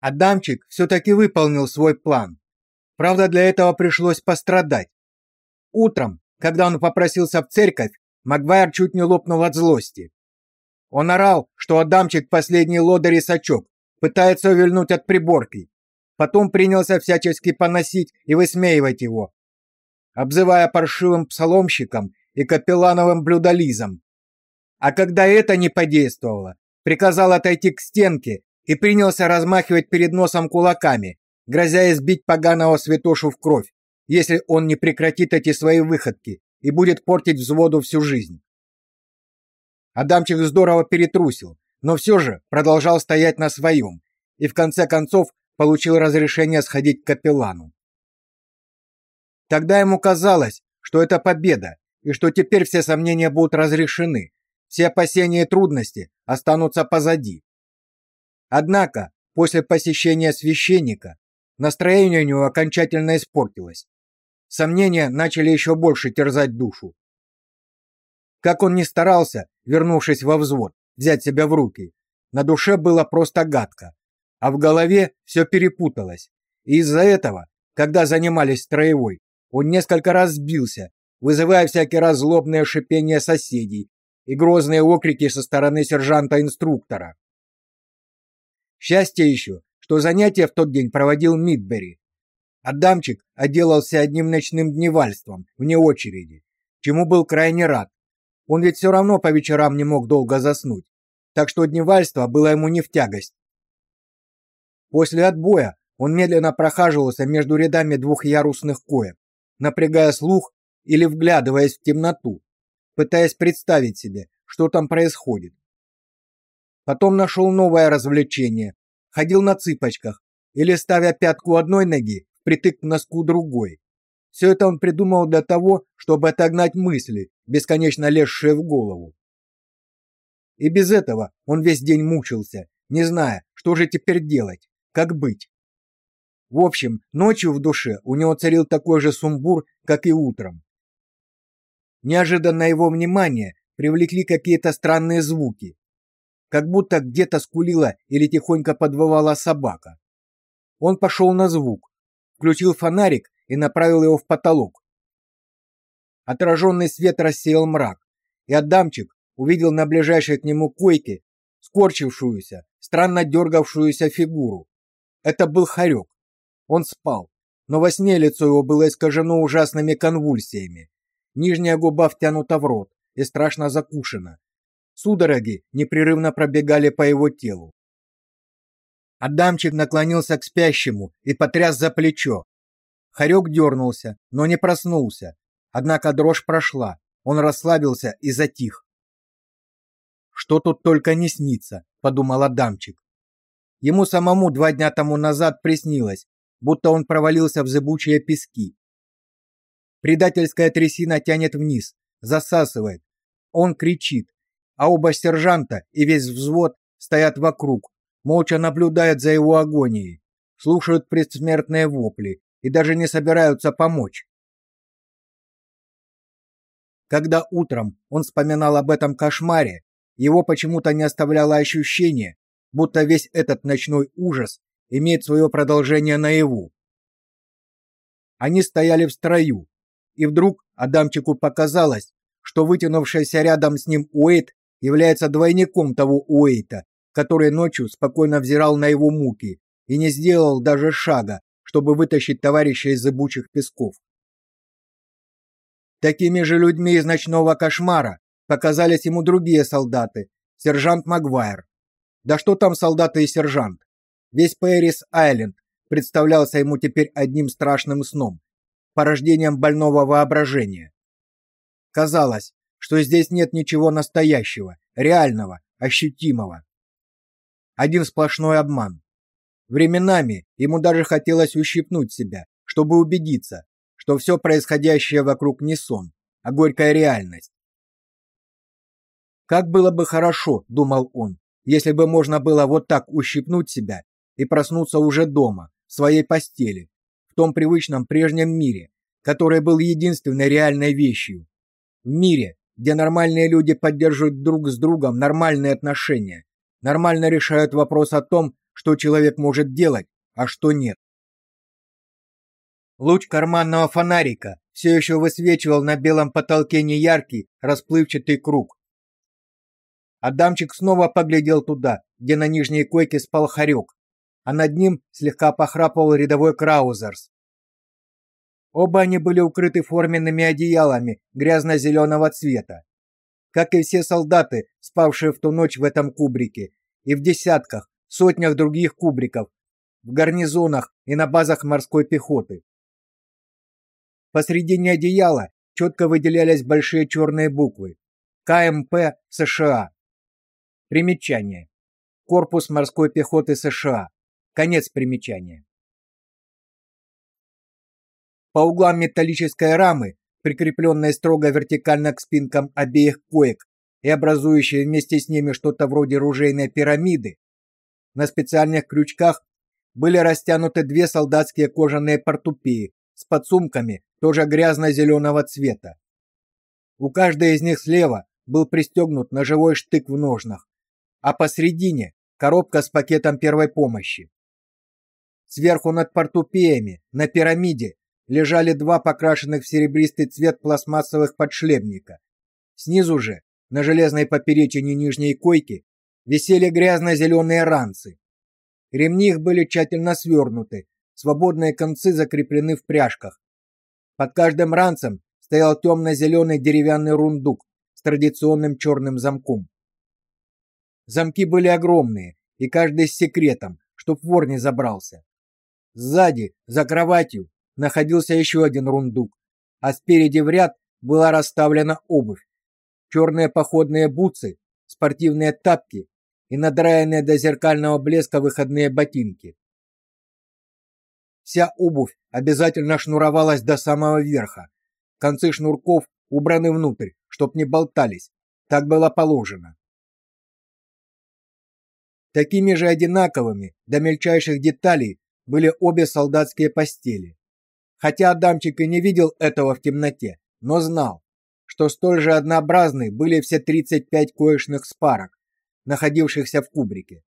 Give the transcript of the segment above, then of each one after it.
Адамчик все-таки выполнил свой план. Правда, для этого пришлось пострадать. Утром, когда он попросился в церковь, Магвайр чуть не лопнул от злости. Он орал, что Адамчик последний лодырь и сачок, пытается увильнуть от приборки. Потом принялся всячески поносить и высмеивать его, обзывая паршивым псаломщиком и капеллановым блюдолизом. А когда это не подействовало, приказал отойти к стенке и принялся размахивать перед носом кулаками, грозя избить поганого святошу в кровь, если он не прекратит эти свои выходки и будет портить взводу всю жизнь. Адамчик здорово перетрусил, но все же продолжал стоять на своем и в конце концов получил разрешение сходить к капеллану. Тогда ему казалось, что это победа и что теперь все сомнения будут разрешены, все опасения и трудности останутся позади. Однако, после посещения священника, настроение у него окончательно испортилось. Сомнения начали еще больше терзать душу. Как он ни старался, вернувшись во взвод, взять себя в руки, на душе было просто гадко, а в голове все перепуталось. И из-за этого, когда занимались строевой, он несколько раз сбился, вызывая всякий раз злобное шипение соседей и грозные окрики со стороны сержанта-инструктора. Счастье еще, что занятия в тот день проводил Мидбери. Адамчик отделался одним ночным дневальством, вне очереди, чему был крайне рад. Он ведь все равно по вечерам не мог долго заснуть, так что дневальство было ему не в тягость. После отбоя он медленно прохаживался между рядами двухъярусных коек, напрягая слух или вглядываясь в темноту, пытаясь представить себе, что там происходит. Потом нашел новое развлечение, ходил на цыпочках или ставя пятку одной ноги впритык к носку другой. Все это он придумал для того, чтобы отогнать мысли, бесконечно лезшие в голову. И без этого он весь день мучился, не зная, что же теперь делать, как быть. В общем, ночью в душе у него царил такой же сумбур, как и утром. Неожиданно его внимание привлекли какие-то странные звуки, как будто где-то скулила или тихонько подвывала собака. Он пошел на звук, включил фонарик и направил его в потолок. Отраженный свет рассеял мрак, и Адамчик увидел на ближайшей к нему койке скорчившуюся, странно дергавшуюся фигуру. Это был Харек. Он спал, но во сне лицо его было искажено ужасными конвульсиями. Нижняя губа втянута в рот и страшно закушена. Судороги непрерывно пробегали по его телу. Адамчик наклонился к спящему и потряс за плечо, Харек дернулся, но не проснулся. Однако дрожь прошла, он расслабился и затих. «Что тут только не снится», — подумал Адамчик. Ему самому два дня тому назад приснилось, будто он провалился в зыбучие пески. Предательская трясина тянет вниз, засасывает. Он кричит, а оба сержанта и весь взвод стоят вокруг, молча наблюдают за его агонией, слушают предсмертные вопли и даже не собираются помочь. Когда утром он вспоминал об этом кошмаре, его почему-то не оставляло ощущение, будто весь этот ночной ужас имеет свое продолжение наяву. Они стояли в строю, и вдруг Адамчику показалось, что вытянувшийся рядом с ним Уэйт является двойником того Уэйта, который ночью спокойно взирал на его муки и не сделал даже шага, чтобы вытащить товарища из зыбучих песков. Такими же людьми из ночного кошмара показались ему другие солдаты, сержант Магуайр. Да что там солдаты и сержант? Весь Пэрис-Айленд представлялся ему теперь одним страшным сном, порождением больного воображения. Казалось, что здесь нет ничего настоящего, реального, ощутимого. Один сплошной обман. Временами ему даже хотелось ущипнуть себя, чтобы убедиться, что все происходящее вокруг не сон, а горькая реальность. Как было бы хорошо, думал он, если бы можно было вот так ущипнуть себя и проснуться уже дома, в своей постели, в том привычном прежнем мире, который был единственной реальной вещью. В мире, где нормальные люди поддерживают друг с другом нормальные отношения, нормально решают вопрос о том, что человек может делать, а что нет. Луч карманного фонарика все еще высвечивал на белом потолке неяркий, расплывчатый круг. Адамчик снова поглядел туда, где на нижней койке спал Харек, а над ним слегка похрапывал рядовой Краузерс. Оба они были укрыты форменными одеялами грязно-зеленого цвета. Как и все солдаты, спавшие в ту ночь в этом кубрике, и в десятках, сотнях других кубриков, в гарнизонах и на базах морской пехоты. Посредине одеяла четко выделялись большие черные буквы КМП США. Примечание. Корпус морской пехоты США. Конец примечания. По углам металлической рамы, прикрепленной строго вертикально к спинкам обеих коек и образующей вместе с ними что-то вроде ружейной пирамиды, на специальных крючках были растянуты две солдатские кожаные портупеи с подсумками тоже грязно-зеленого цвета. У каждой из них слева был пристегнут ножевой штык в ножнах, а посредине коробка с пакетом первой помощи. Сверху над портупеями на пирамиде лежали два покрашенных в серебристый цвет пластмассовых подшлемника. Снизу же, на железной поперечине нижней койки, висели грязно-зеленые ранцы. Ремни их были тщательно свернуты, свободные концы закреплены в пряжках. Под каждым ранцем стоял темно-зеленый деревянный рундук с традиционным черным замком. Замки были огромные, и каждый с секретом, чтоб вор не забрался. Сзади, за кроватью, находился еще один рундук, а спереди в ряд была расставлена обувь. Черные походные бутсы, спортивные тапки и надраенные до зеркального блеска выходные ботинки. Вся обувь обязательно шнуровалась до самого верха. Концы шнурков убраны внутрь, чтоб не болтались. Так было положено. Такими же одинаковыми до мельчайших деталей были обе солдатские постели. Хотя Адамчик и не видел этого в темноте, но знал, что столь же однообразны были все 35 коечных спарок, находившихся в кубрике.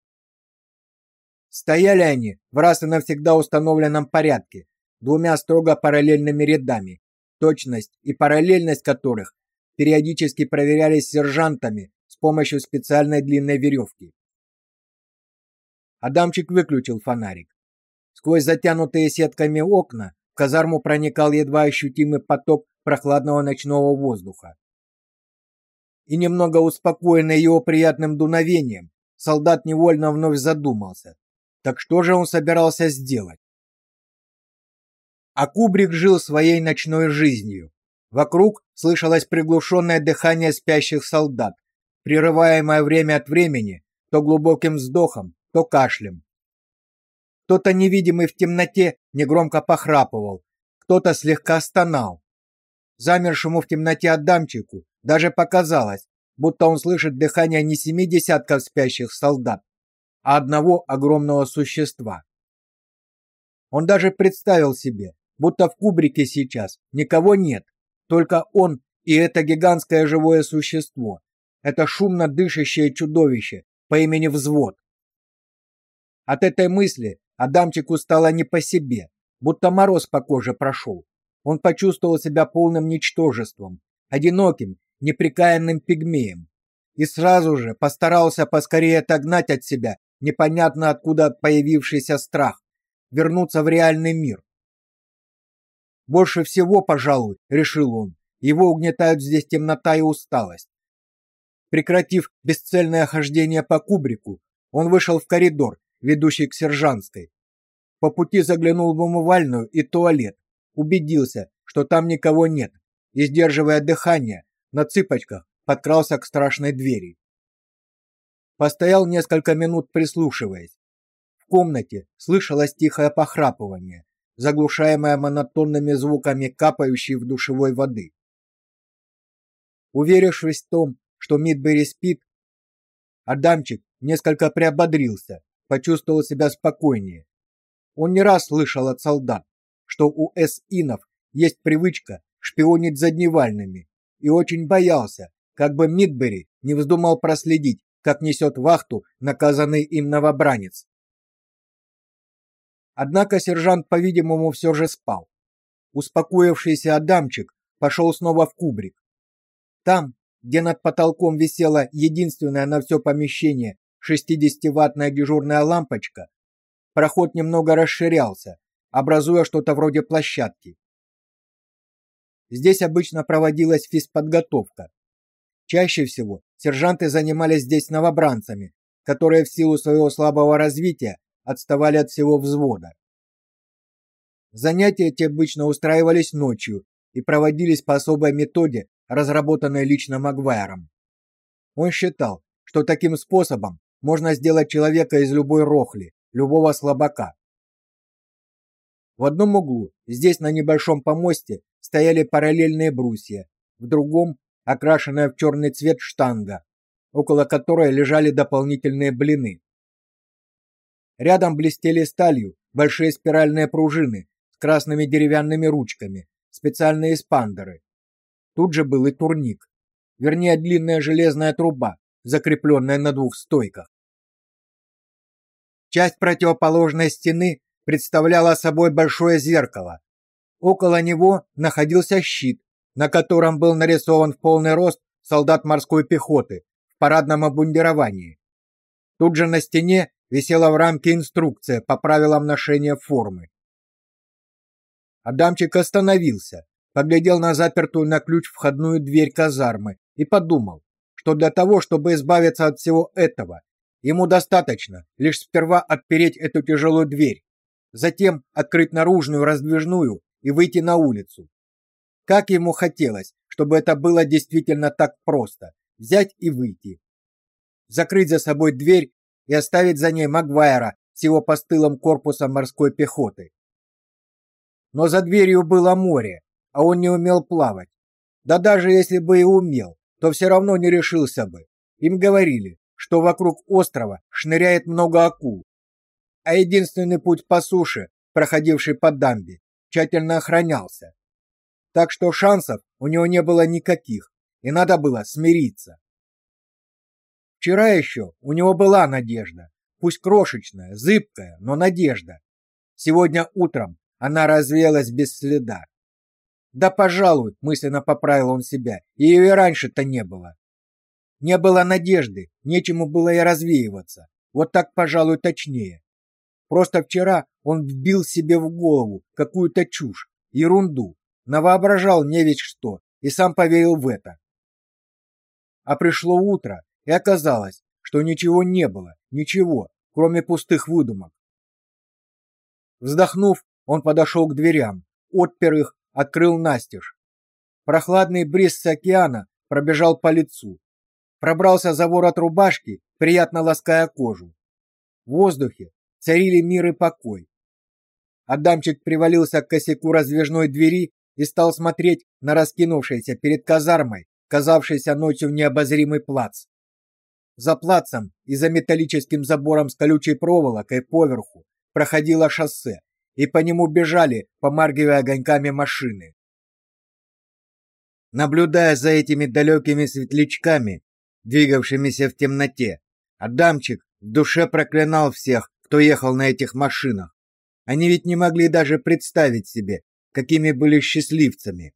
Стояли они в раз и навсегда установленном порядке, двумя строго параллельными рядами, точность и параллельность которых периодически проверялись сержантами с помощью специальной длинной веревки. Адамчик выключил фонарик. Сквозь затянутые сетками окна казарму проникал едва ощутимый поток прохладного ночного воздуха. И немного успокоенный его приятным дуновением, солдат невольно вновь задумался. Так что же он собирался сделать? А Кубрик жил своей ночной жизнью. Вокруг слышалось приглушенное дыхание спящих солдат, прерываемое время от времени то глубоким вздохом, то кашлем. Кто-то невидимый в темноте негромко похрапывал, кто-то слегка стонал. Замершему в темноте Адамчику даже показалось, будто он слышит дыхание не семи десятков спящих солдат, а одного огромного существа. Он даже представил себе, будто в кубрике сейчас никого нет, только он и это гигантское живое существо, это шумно дышащее чудовище по имени Взвод. От этой мысли Адамчику стало не по себе, будто мороз по коже прошел. Он почувствовал себя полным ничтожеством, одиноким, неприкаянным пигмеем. И сразу же постарался поскорее отогнать от себя непонятно откуда появившийся страх, вернуться в реальный мир. Больше всего, пожалуй, решил он, его угнетают здесь темнота и усталость. Прекратив бесцельное хождение по кубрику, он вышел в коридор ведущий к сержантской. По пути заглянул в умывальную и туалет, убедился, что там никого нет, и сдерживая дыхание, на цыпочках подкрался к страшной двери. Постоял несколько минут, прислушиваясь. В комнате слышалось тихое похрапывание, заглушаемое монотонными звуками капающей в душевой воды. Уверившись в том, что Мидбери спит, Адамчик несколько приободрился почувствовал себя спокойнее. Он не раз слышал от солдат, что у эс-инов есть привычка шпионить за дневальными, и очень боялся, как бы Мидбери не вздумал проследить, как несет вахту наказанный им новобранец. Однако сержант, по-видимому, все же спал. Успокоившийся Адамчик пошел снова в кубрик. Там, где над потолком висела единственная на все помещение 60-ваттная дежурная лампочка, проход немного расширялся, образуя что-то вроде площадки. Здесь обычно проводилась физподготовка. Чаще всего сержанты занимались здесь новобранцами, которые в силу своего слабого развития отставали от всего взвода. Занятия эти обычно устраивались ночью и проводились по особой методе, разработанной лично Магвайром. Он считал, что таким способом можно сделать человека из любой рохли, любого слабака. В одном углу, здесь на небольшом помосте, стояли параллельные брусья, в другом окрашенная в черный цвет штанга, около которой лежали дополнительные блины. Рядом блестели сталью большие спиральные пружины с красными деревянными ручками, специальные спандеры. Тут же был и турник, вернее длинная железная труба, закрепленная на двух стойках. Часть противоположной стены представляла собой большое зеркало. Около него находился щит, на котором был нарисован в полный рост солдат морской пехоты в парадном обмундировании. Тут же на стене висела в рамке инструкция по правилам ношения формы. Адамчик остановился, поглядел на запертую на ключ входную дверь казармы и подумал, что для того, чтобы избавиться от всего этого, ему достаточно лишь сперва отпереть эту тяжелую дверь, затем открыть наружную раздвижную и выйти на улицу. Как ему хотелось, чтобы это было действительно так просто взять и выйти. Закрыть за собой дверь и оставить за ней Магвайра с его постылым корпусом морской пехоты. Но за дверью было море, а он не умел плавать. Да даже если бы и умел, то все равно не решился бы. Им говорили, что вокруг острова шныряет много акул, а единственный путь по суше, проходивший по дамбе, тщательно охранялся. Так что шансов у него не было никаких, и надо было смириться. Вчера еще у него была надежда, пусть крошечная, зыбкая, но надежда. Сегодня утром она развеялась без следа. Да, пожалуй, мысленно поправил он себя. Ее и раньше-то не было. Не было надежды, нечему было и развеиваться. Вот так, пожалуй, точнее. Просто вчера он вбил себе в голову какую-то чушь, ерунду, навоображал не ведь что и сам поверил в это. А пришло утро, и оказалось, что ничего не было, ничего, кроме пустых выдумок. Вздохнув, он подошел к дверям, отпер их, открыл настежь. Прохладный бриз с океана пробежал по лицу, пробрался за ворот рубашки, приятно лаская кожу. В воздухе царили мир и покой. Адамчик привалился к косяку раздвижной двери и стал смотреть на раскинувшийся перед казармой, казавшийся ночью необозримый плац. За плацем и за металлическим забором с колючей проволокой поверху проходило шоссе, и по нему бежали, помаргивая огоньками машины. Наблюдая за этими далекими светлячками, двигавшимися в темноте, Адамчик в душе проклинал всех, кто ехал на этих машинах. Они ведь не могли даже представить себе, какими были счастливцами.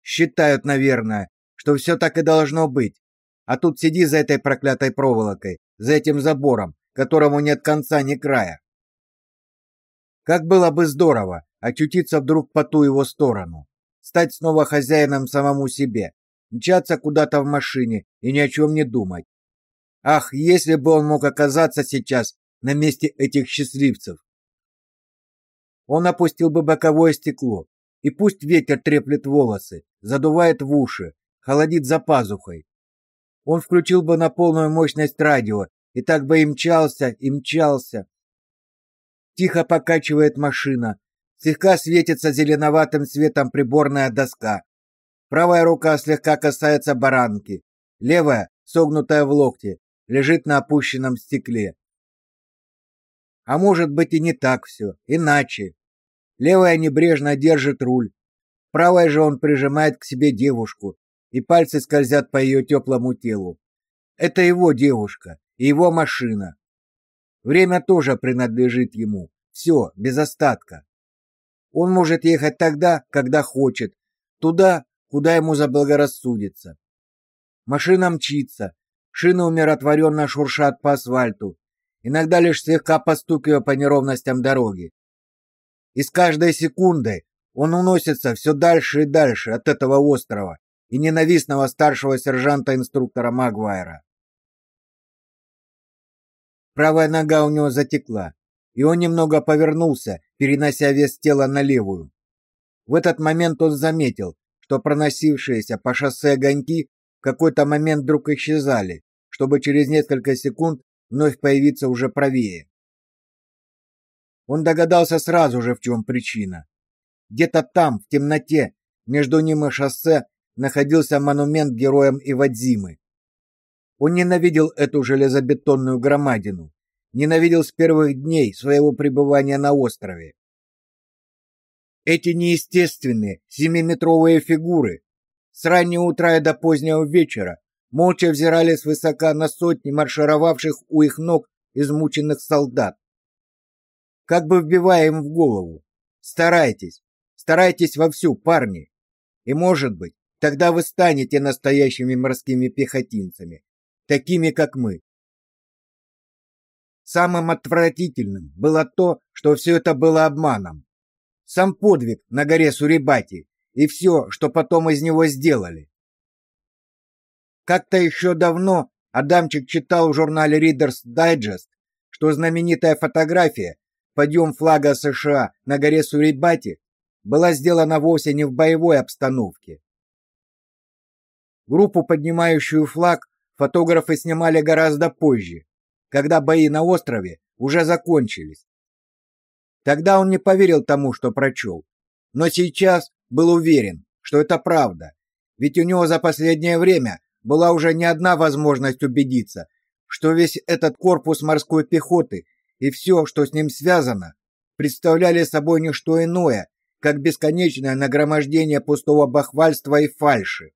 Считают, наверное, что все так и должно быть. А тут сиди за этой проклятой проволокой, за этим забором, которому нет конца ни края. Как было бы здорово очутиться вдруг по ту его сторону, стать снова хозяином самому себе, мчаться куда-то в машине и ни о чем не думать. Ах, если бы он мог оказаться сейчас на месте этих счастливцев. Он опустил бы боковое стекло, и пусть ветер треплет волосы, задувает в уши, холодит за пазухой. Он включил бы на полную мощность радио, и так бы и мчался, и мчался. Тихо покачивает машина, слегка светится зеленоватым светом приборная доска. Правая рука слегка касается баранки, левая, согнутая в локте, лежит на опущенном стекле. А может быть и не так все, иначе. Левая небрежно держит руль, правой же он прижимает к себе девушку, и пальцы скользят по ее теплому телу. Это его девушка и его машина. Время тоже принадлежит ему, Все, без остатка. Он может ехать тогда, когда хочет, туда, куда ему заблагорассудится. Машина мчится, шины умиротворенно шуршат по асфальту, иногда лишь слегка постукивая по неровностям дороги. И с каждой секундой он уносится все дальше и дальше от этого острова и ненавистного старшего сержанта-инструктора Магуайра. Правая нога у него затекла, и он немного повернулся, перенося вес тела на левую. В этот момент он заметил, что проносившиеся по шоссе огоньки в какой-то момент вдруг исчезали, чтобы через несколько секунд вновь появиться уже правее. Он догадался сразу же, в чем причина. Где-то там, в темноте, между ним и шоссе, находился монумент героям Ивадзимы. Он ненавидел эту железобетонную громадину, ненавидел с первых дней своего пребывания на острове. Эти неестественные семиметровые фигуры с раннего утра и до позднего вечера молча взирали свысока на сотни маршировавших у их ног измученных солдат. Как бы вбивая им в голову: "Старайтесь, старайтесь вовсю, парни. И, может быть, тогда вы станете настоящими морскими пехотинцами, такими как мы". Самым отвратительным было то, что все это было обманом. Сам подвиг на горе Сурибати и все, что потом из него сделали. Как-то еще давно Адамчик читал в журнале Reader's Digest, что знаменитая фотография подъем флага США на горе Сурибати была сделана вовсе не в боевой обстановке. Группу, поднимающую флаг, фотографы снимали гораздо позже, когда бои на острове уже закончились. Тогда он не поверил тому, что прочел, но сейчас был уверен, что это правда, ведь у него за последнее время была уже не одна возможность убедиться, что весь этот корпус морской пехоты и все, что с ним связано, представляли собой не что иное, как бесконечное нагромождение пустого бахвальства и фальши.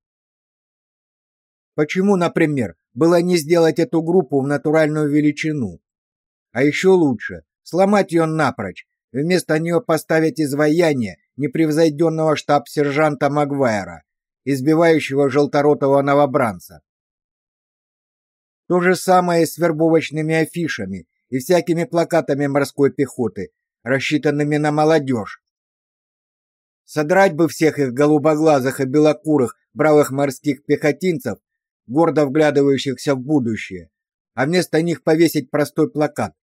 Почему, например, было не сделать эту группу в натуральную величину? А еще лучше сломать ее напрочь, вместо нее поставить изваяние непревзойденного штаб-сержанта Магвайра, избивающего желторотого новобранца. То же самое и с вербовочными афишами и всякими плакатами морской пехоты, рассчитанными на молодежь. Содрать бы всех их голубоглазых и белокурых бравых морских пехотинцев гордо вглядывающихся в будущее, а вместо них повесить простой плакат,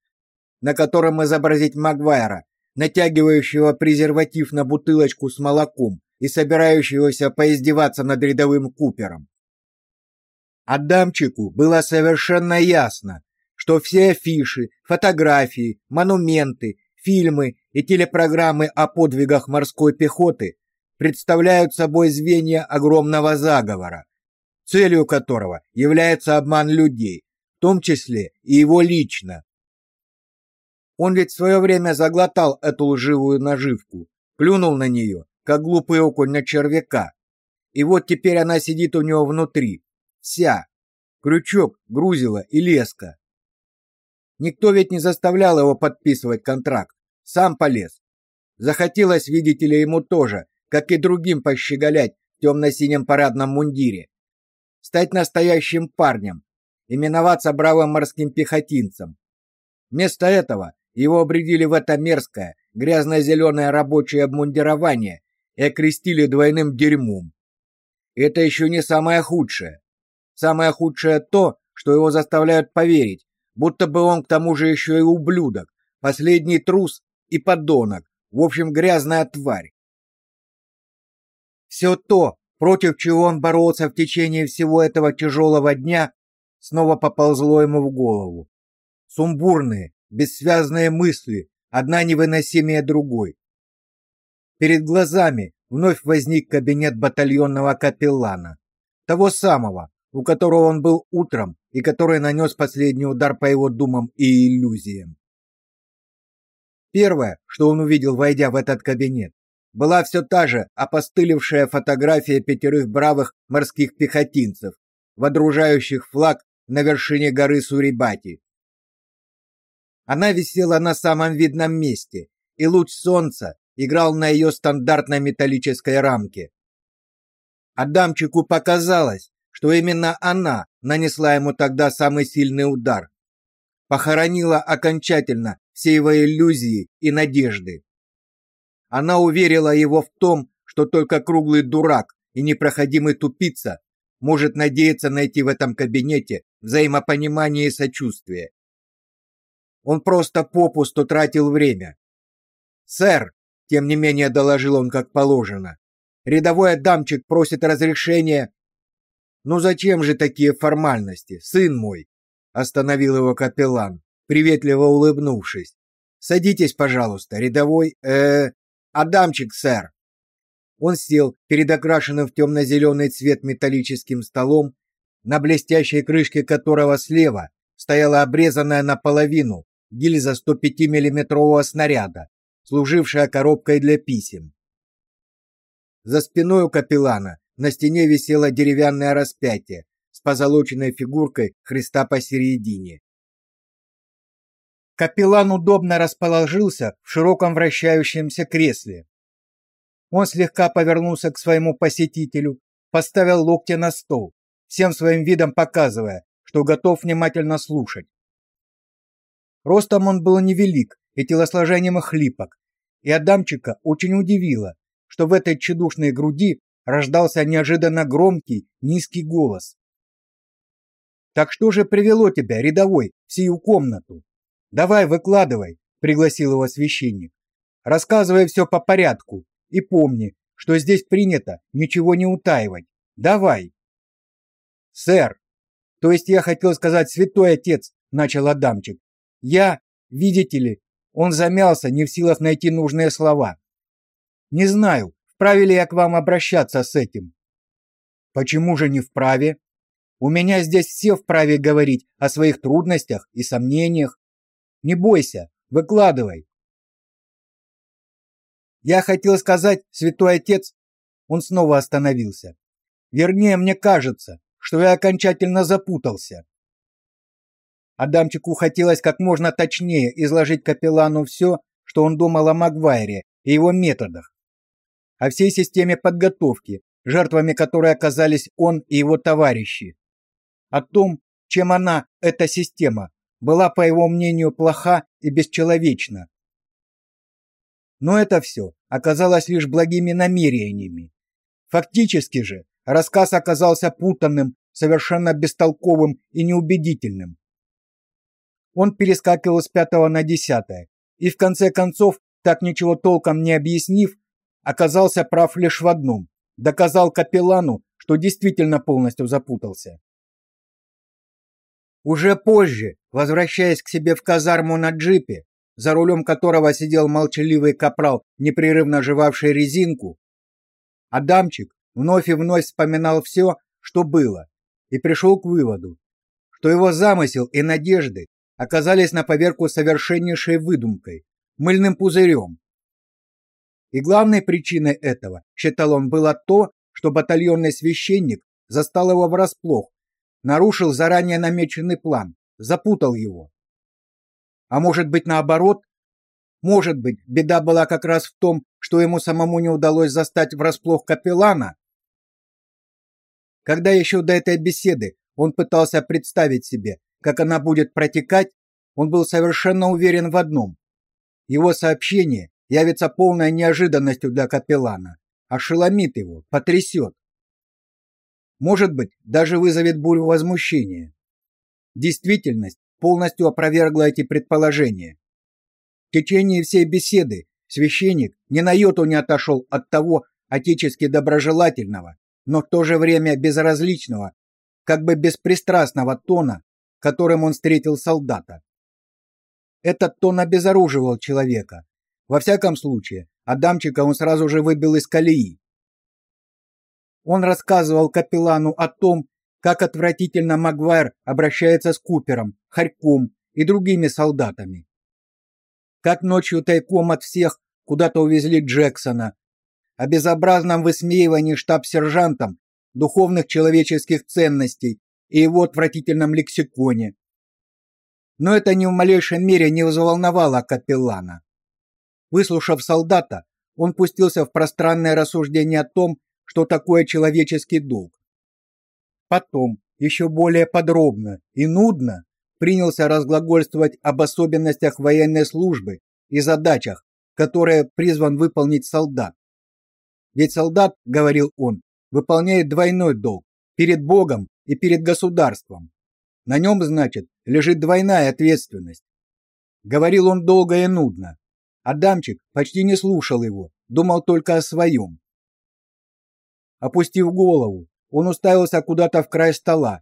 на котором изобразить Магвайра, натягивающего презерватив на бутылочку с молоком и собирающегося поиздеваться над рядовым Купером. Адамчику было совершенно ясно, что все афиши, фотографии, монументы, фильмы и телепрограммы о подвигах морской пехоты представляют собой звенья огромного заговора, целью которого является обман людей, в том числе и его лично. Он ведь в свое время заглотал эту лживую наживку, плюнул на нее, как глупый окунь на червяка. И вот теперь она сидит у него внутри, вся. Крючок, грузила и леска. Никто ведь не заставлял его подписывать контракт, сам полез. Захотелось, видите ли, ему тоже, как и другим пощеголять в темно-синем парадном мундире стать настоящим парнем, именоваться бравым морским пехотинцем. Вместо этого его обредили в это мерзкое, грязно-зеленое рабочее обмундирование и окрестили двойным дерьмом. Это еще не самое худшее. Самое худшее то, что его заставляют поверить, будто бы он к тому же еще и ублюдок, последний трус и подонок, в общем, грязная тварь. Все то, против чего он боролся в течение всего этого тяжелого дня, снова поползло ему в голову. Сумбурные, бессвязные мысли, одна невыносимее другой. Перед глазами вновь возник кабинет батальонного капеллана, того самого, у которого он был утром и который нанес последний удар по его думам и иллюзиям. Первое, что он увидел, войдя в этот кабинет, была все та же опостылевшая фотография пятерых бравых морских пехотинцев, водружающих флаг на вершине горы Сурибати. Она висела на самом видном месте, и луч солнца играл на ее стандартной металлической рамке. Адамчику показалось, что именно она нанесла ему тогда самый сильный удар. Похоронила окончательно все его иллюзии и надежды. Она уверила его в том, что только круглый дурак и непроходимый тупица может надеяться найти в этом кабинете взаимопонимание и сочувствие. Он просто попусту тратил время. «Сэр», — тем не менее доложил он как положено, «рядовой дамчик просит разрешения...» «Ну зачем же такие формальности, сын мой?» — остановил его капеллан, приветливо улыбнувшись. «Садитесь, пожалуйста, рядовой... э Адамчик, сэр!» Он сел перед окрашенным в темно-зеленый цвет металлическим столом, на блестящей крышке которого слева стояла обрезанная наполовину гильза 105-миллиметрового снаряда, служившая коробкой для писем. За спиной у капеллана на стене висело деревянное распятие с позолоченной фигуркой Христа посередине. Капеллан удобно расположился в широком вращающемся кресле. Он слегка повернулся к своему посетителю, поставил локти на стол, всем своим видом показывая, что готов внимательно слушать. Ростом он был невелик и телосложением хлипок, и Адамчика очень удивило, что в этой чудушной груди рождался неожиданно громкий, низкий голос. «Так что же привело тебя, рядовой, в сию комнату? Давай, выкладывай», — пригласил его священник. «Рассказывай все по порядку и помни, что здесь принято ничего не утаивать. Давай». «Сэр, то есть я хотел сказать святой отец», — начал Адамчик. «Я, видите ли, он замялся, не в силах найти нужные слова. Не знаю, вправе ли я к вам обращаться с этим. Почему же не вправе? У меня здесь все вправе говорить о своих трудностях и сомнениях. Не бойся, выкладывай. Я хотел сказать, святой отец, он снова остановился. Вернее, мне кажется, что я окончательно запутался. Адамчику хотелось как можно точнее изложить капеллану все, что он думал о Магвайре и его методах, о всей системе подготовки, жертвами которой оказались он и его товарищи, о том, чем она, эта система, была, по его мнению, плоха и бесчеловечна. Но это все оказалось лишь благими намерениями. Фактически же рассказ оказался путанным, совершенно бестолковым и неубедительным. Он перескакивал с пятого на десятое, и в конце концов, так ничего толком не объяснив, оказался прав лишь в одном. Доказал капеллану, что действительно полностью запутался. Уже позже, возвращаясь к себе в казарму на джипе, за рулем которого сидел молчаливый капрал, непрерывно жевавший резинку, Адамчик вновь и вновь вспоминал все, что было, и пришел к выводу, что его замысел и надежды оказались на поверку совершеннейшей выдумкой, мыльным пузырем. И главной причиной этого, считал он, было то, что батальонный священник застал его врасплох, нарушил заранее намеченный план, запутал его. А может быть наоборот? Может быть, беда была как раз в том, что ему самому не удалось застать врасплох капеллана? Когда еще до этой беседы он пытался представить себе, как она будет протекать, он был совершенно уверен в одном. Его сообщение явится полной неожиданностью для капеллана, ошеломит его, потрясет. Может быть, даже вызовет бурю возмущения. Действительность полностью опровергла эти предположения. В течение всей беседы священник ни на йоту не отошел от того отечески доброжелательного, но в то же время безразличного, как бы беспристрастного тона, которым он встретил солдата. Этот тон обезоруживал человека. Во всяком случае, Адамчика он сразу же выбил из колеи. Он рассказывал капеллану о том, как отвратительно Магуайр обращается с Купером, Харьком и другими солдатами. Как ночью тайком от всех куда-то увезли Джексона, о безобразном высмеивании штаб-сержантом духовных человеческих ценностей и его отвратительном лексиконе. но это ни в малейшей мере не взволновало капеллана. Выслушав солдата, он пустился в пространное рассуждение о том, что такое человеческий долг. Потом, еще более подробно и нудно, принялся разглагольствовать об особенностях военной службы и задачах, которые призван выполнить солдат. Ведь солдат, говорил он, выполняет двойной долг перед Богом и перед государством. На нем, значит, лежит двойная ответственность. Говорил он долго и нудно. Адамчик почти не слушал его, думал только о своем. Опустив голову, он уставился куда-то в край стола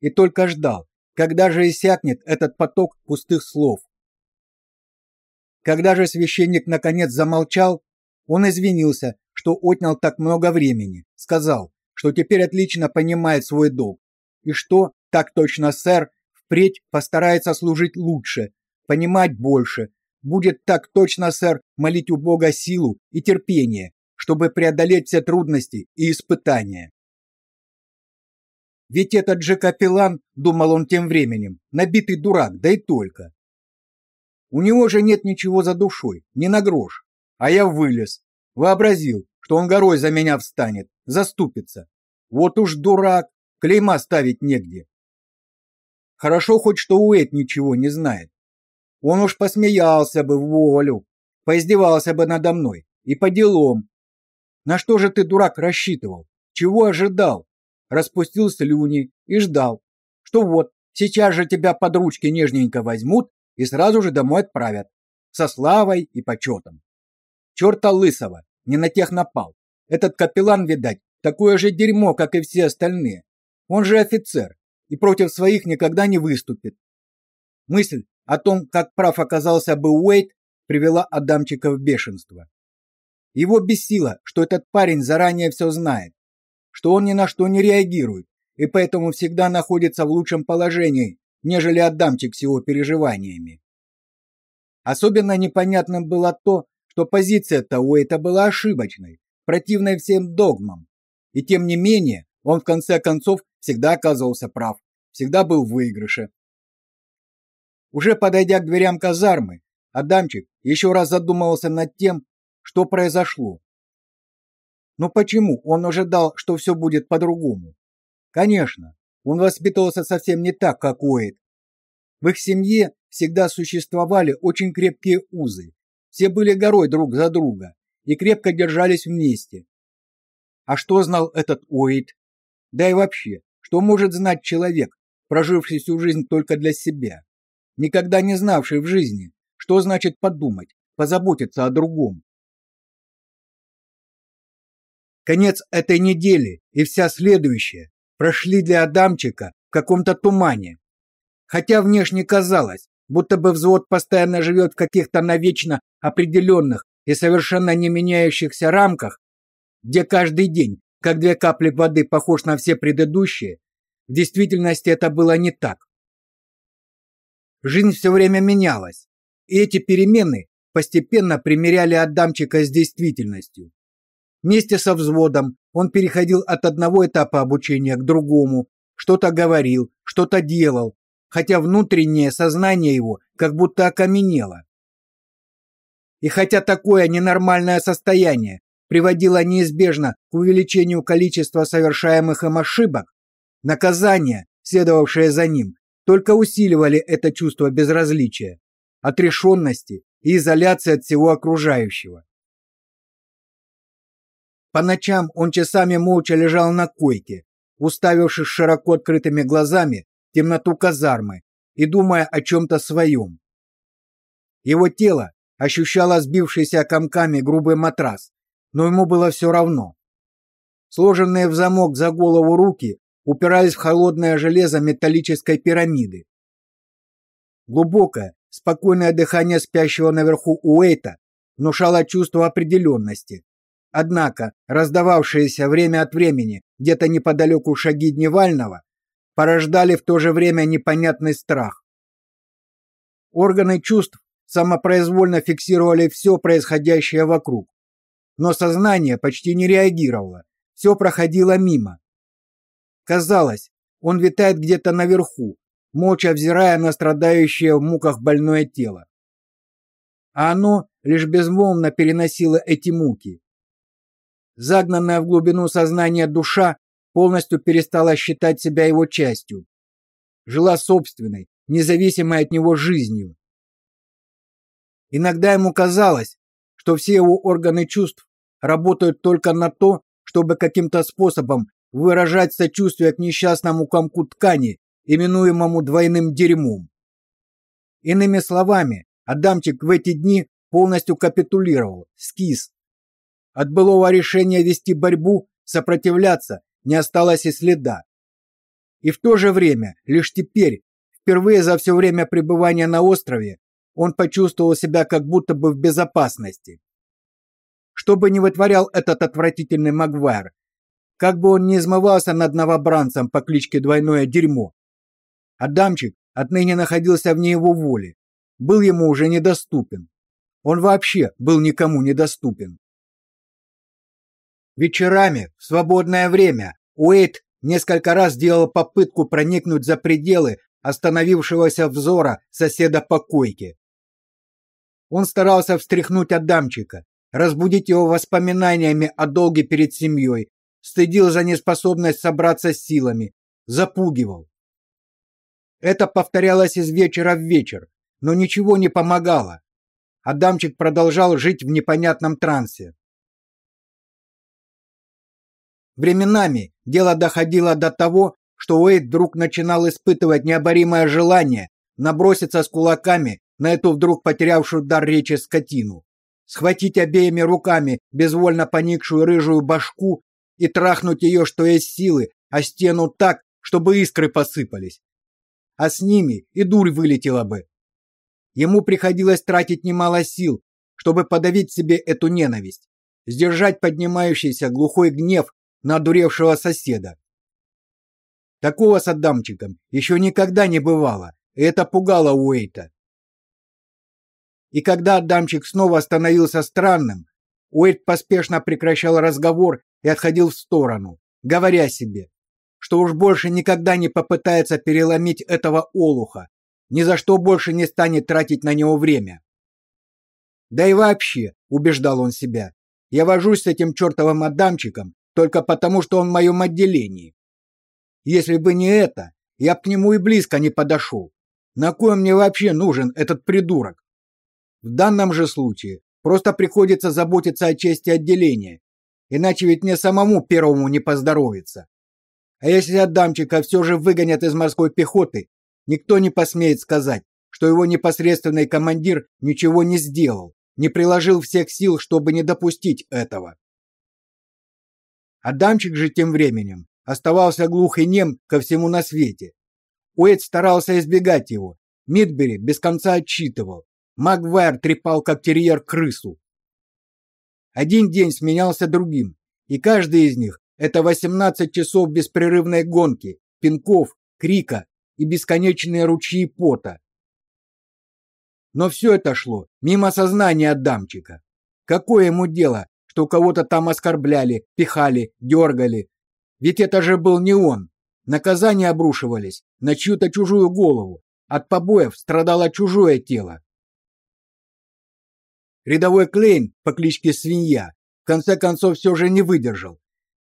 и только ждал, когда же иссякнет этот поток пустых слов. Когда же священник наконец замолчал, он извинился, что отнял так много времени, сказал, что теперь отлично понимает свой долг и что, так точно, сэр, впредь постарается служить лучше, понимать больше, будет так точно, сэр, молить у Бога силу и терпение, чтобы преодолеть все трудности и испытания. Ведь этот же капеллан, думал он тем временем, набитый дурак, да и только. У него же нет ничего за душой, ни на грош. А я вылез, вообразил, что он горой за меня встанет, заступится. Вот уж дурак, клейма ставить негде. Хорошо хоть что Уэйт ничего не знает. Он уж посмеялся бы в волю, поиздевался бы надо мной и по делам. На что же ты, дурак, рассчитывал? Чего ожидал? Распустил слюни и ждал, что вот, сейчас же тебя под ручки нежненько возьмут и сразу же домой отправят. Со славой и почетом. Черта лысого, не на тех напал. Этот капеллан, видать, такое же дерьмо, как и все остальные. Он же офицер и против своих никогда не выступит. Мысль о том, как прав оказался бы Уэйт, привела Адамчика в бешенство. Его бесило, что этот парень заранее все знает, что он ни на что не реагирует и поэтому всегда находится в лучшем положении, нежели Адамчик с его переживаниями. Особенно непонятным было то, что позиция-то Уэйта была ошибочной, противной всем догмам. И тем не менее, он в конце концов всегда оказывался прав, всегда был в выигрыше. Уже подойдя к дверям казармы, Адамчик еще раз задумывался над тем, что произошло. Но почему он ожидал, что все будет по-другому? Конечно, он воспитывался совсем не так, как Уэйд. В их семье всегда существовали очень крепкие узы. Все были горой друг за друга и крепко держались вместе. А что знал этот Уэйд? Да и вообще, что может знать человек, проживший всю жизнь только для себя, никогда не знавший в жизни, что значит подумать, позаботиться о другом? Конец этой недели и вся следующая прошли для Адамчика в каком-то тумане. Хотя внешне казалось, будто бы взвод постоянно живет в каких-то навечно определенных и совершенно не меняющихся рамках, где каждый день, как две капли воды, похож на все предыдущие, в действительности это было не так. Жизнь все время менялась, и эти перемены постепенно примеряли Адамчика с действительностью. Вместе со взводом он переходил от одного этапа обучения к другому, что-то говорил, что-то делал, хотя внутреннее сознание его как будто окаменело. И хотя такое ненормальное состояние приводило неизбежно к увеличению количества совершаемых им ошибок, наказания, следовавшие за ним, только усиливали это чувство безразличия, отрешенности и изоляции от всего окружающего. По ночам он часами молча лежал на койке, уставившись широко открытыми глазами в темноту казармы и думая о чем-то своем. Его тело ощущало сбившийся комками грубый матрас, но ему было все равно. Сложенные в замок за голову руки упирались в холодное железо металлической пирамиды. Глубокое, спокойное дыхание спящего наверху Уэйта внушало чувство определенности, Однако раздававшиеся время от времени где-то неподалеку шаги Дневального порождали в то же время непонятный страх. Органы чувств самопроизвольно фиксировали все происходящее вокруг, но сознание почти не реагировало, все проходило мимо. Казалось, он витает где-то наверху, молча взирая на страдающее в муках больное тело. А оно лишь безмолвно переносило эти муки. Загнанная в глубину сознания душа полностью перестала считать себя его частью. Жила собственной, независимой от него жизнью. Иногда ему казалось, что все его органы чувств работают только на то, чтобы каким-то способом выражать сочувствие к несчастному комку ткани, именуемому двойным дерьмом. Иными словами, Адамчик в эти дни полностью капитулировал, скис. От былого решения вести борьбу, сопротивляться, не осталось и следа. И в то же время, лишь теперь, впервые за все время пребывания на острове, он почувствовал себя как будто бы в безопасности. Что бы ни вытворял этот отвратительный Магуайр, как бы он ни измывался над новобранцем по кличке Двойное Дерьмо, Адамчик отныне находился вне его воли, был ему уже недоступен. Он вообще был никому недоступен. Вечерами, в свободное время, Уэйт несколько раз делал попытку проникнуть за пределы остановившегося взора соседа по койке. Он старался встряхнуть Адамчика, разбудить его воспоминаниями о долге перед семьей, стыдил за неспособность собраться с силами, запугивал. Это повторялось из вечера в вечер, но ничего не помогало. Адамчик продолжал жить в непонятном трансе. Временами дело доходило до того, что Уэйд вдруг начинал испытывать необоримое желание наброситься с кулаками на эту вдруг потерявшую дар речи скотину, схватить обеими руками безвольно поникшую рыжую башку и трахнуть ее, что есть силы, о стену так, чтобы искры посыпались. А с ними и дурь вылетела бы. Ему приходилось тратить немало сил, чтобы подавить себе эту ненависть, сдержать поднимающийся глухой гнев на одуревшего соседа. Такого с Адамчиком еще никогда не бывало, и это пугало Уэйта. И когда Адамчик снова становился странным, Уэйт поспешно прекращал разговор и отходил в сторону, говоря себе, что уж больше никогда не попытается переломить этого олуха, ни за что больше не станет тратить на него время. Да и вообще, убеждал он себя, я вожусь с этим чертовым Адамчиком только потому, что он в моем отделении. Если бы не это, я б к нему и близко не подошел. На кой мне вообще нужен этот придурок? В данном же случае просто приходится заботиться о чести отделения, иначе ведь мне самому первому не поздоровится. А если Адамчика все же выгонят из морской пехоты, никто не посмеет сказать, что его непосредственный командир ничего не сделал, не приложил всех сил, чтобы не допустить этого. Адамчик же тем временем оставался глух и нем ко всему на свете. Уэйд старался избегать его. Мидбери без конца отчитывал. Магвайр трепал, как терьер, крысу. Один день сменялся другим, и каждый из них – это 18 часов беспрерывной гонки, пинков, крика и бесконечные ручьи пота. Но все это шло мимо сознания Адамчика. Какое ему дело что кого-то там оскорбляли, пихали, дергали. Ведь это же был не он. Наказания обрушивались на чью-то чужую голову. От побоев страдало чужое тело. Рядовой Клейн по кличке Свинья в конце концов все же не выдержал.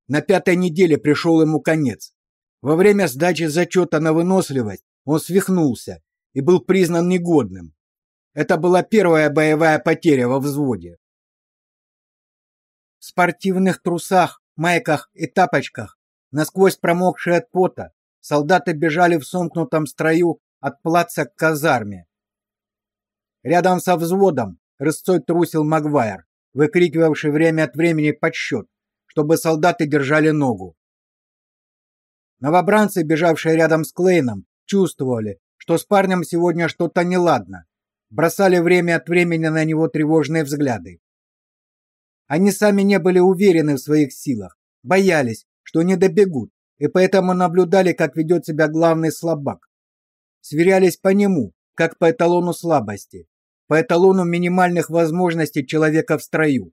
На пятой неделе пришел ему конец. Во время сдачи зачета на выносливость он свихнулся и был признан негодным. Это была первая боевая потеря во взводе спортивных трусах, майках и тапочках, насквозь промокшие от пота, солдаты бежали в сомкнутом строю от плаца к казарме. Рядом со взводом рысцой трусил Магуайр, выкрикивавший время от времени подсчет, чтобы солдаты держали ногу. Новобранцы, бежавшие рядом с Клейном, чувствовали, что с парнем сегодня что-то неладно, бросали время от времени на него тревожные взгляды. Они сами не были уверены в своих силах, боялись, что не добегут, и поэтому наблюдали, как ведет себя главный слабак. Сверялись по нему, как по эталону слабости, по эталону минимальных возможностей человека в строю.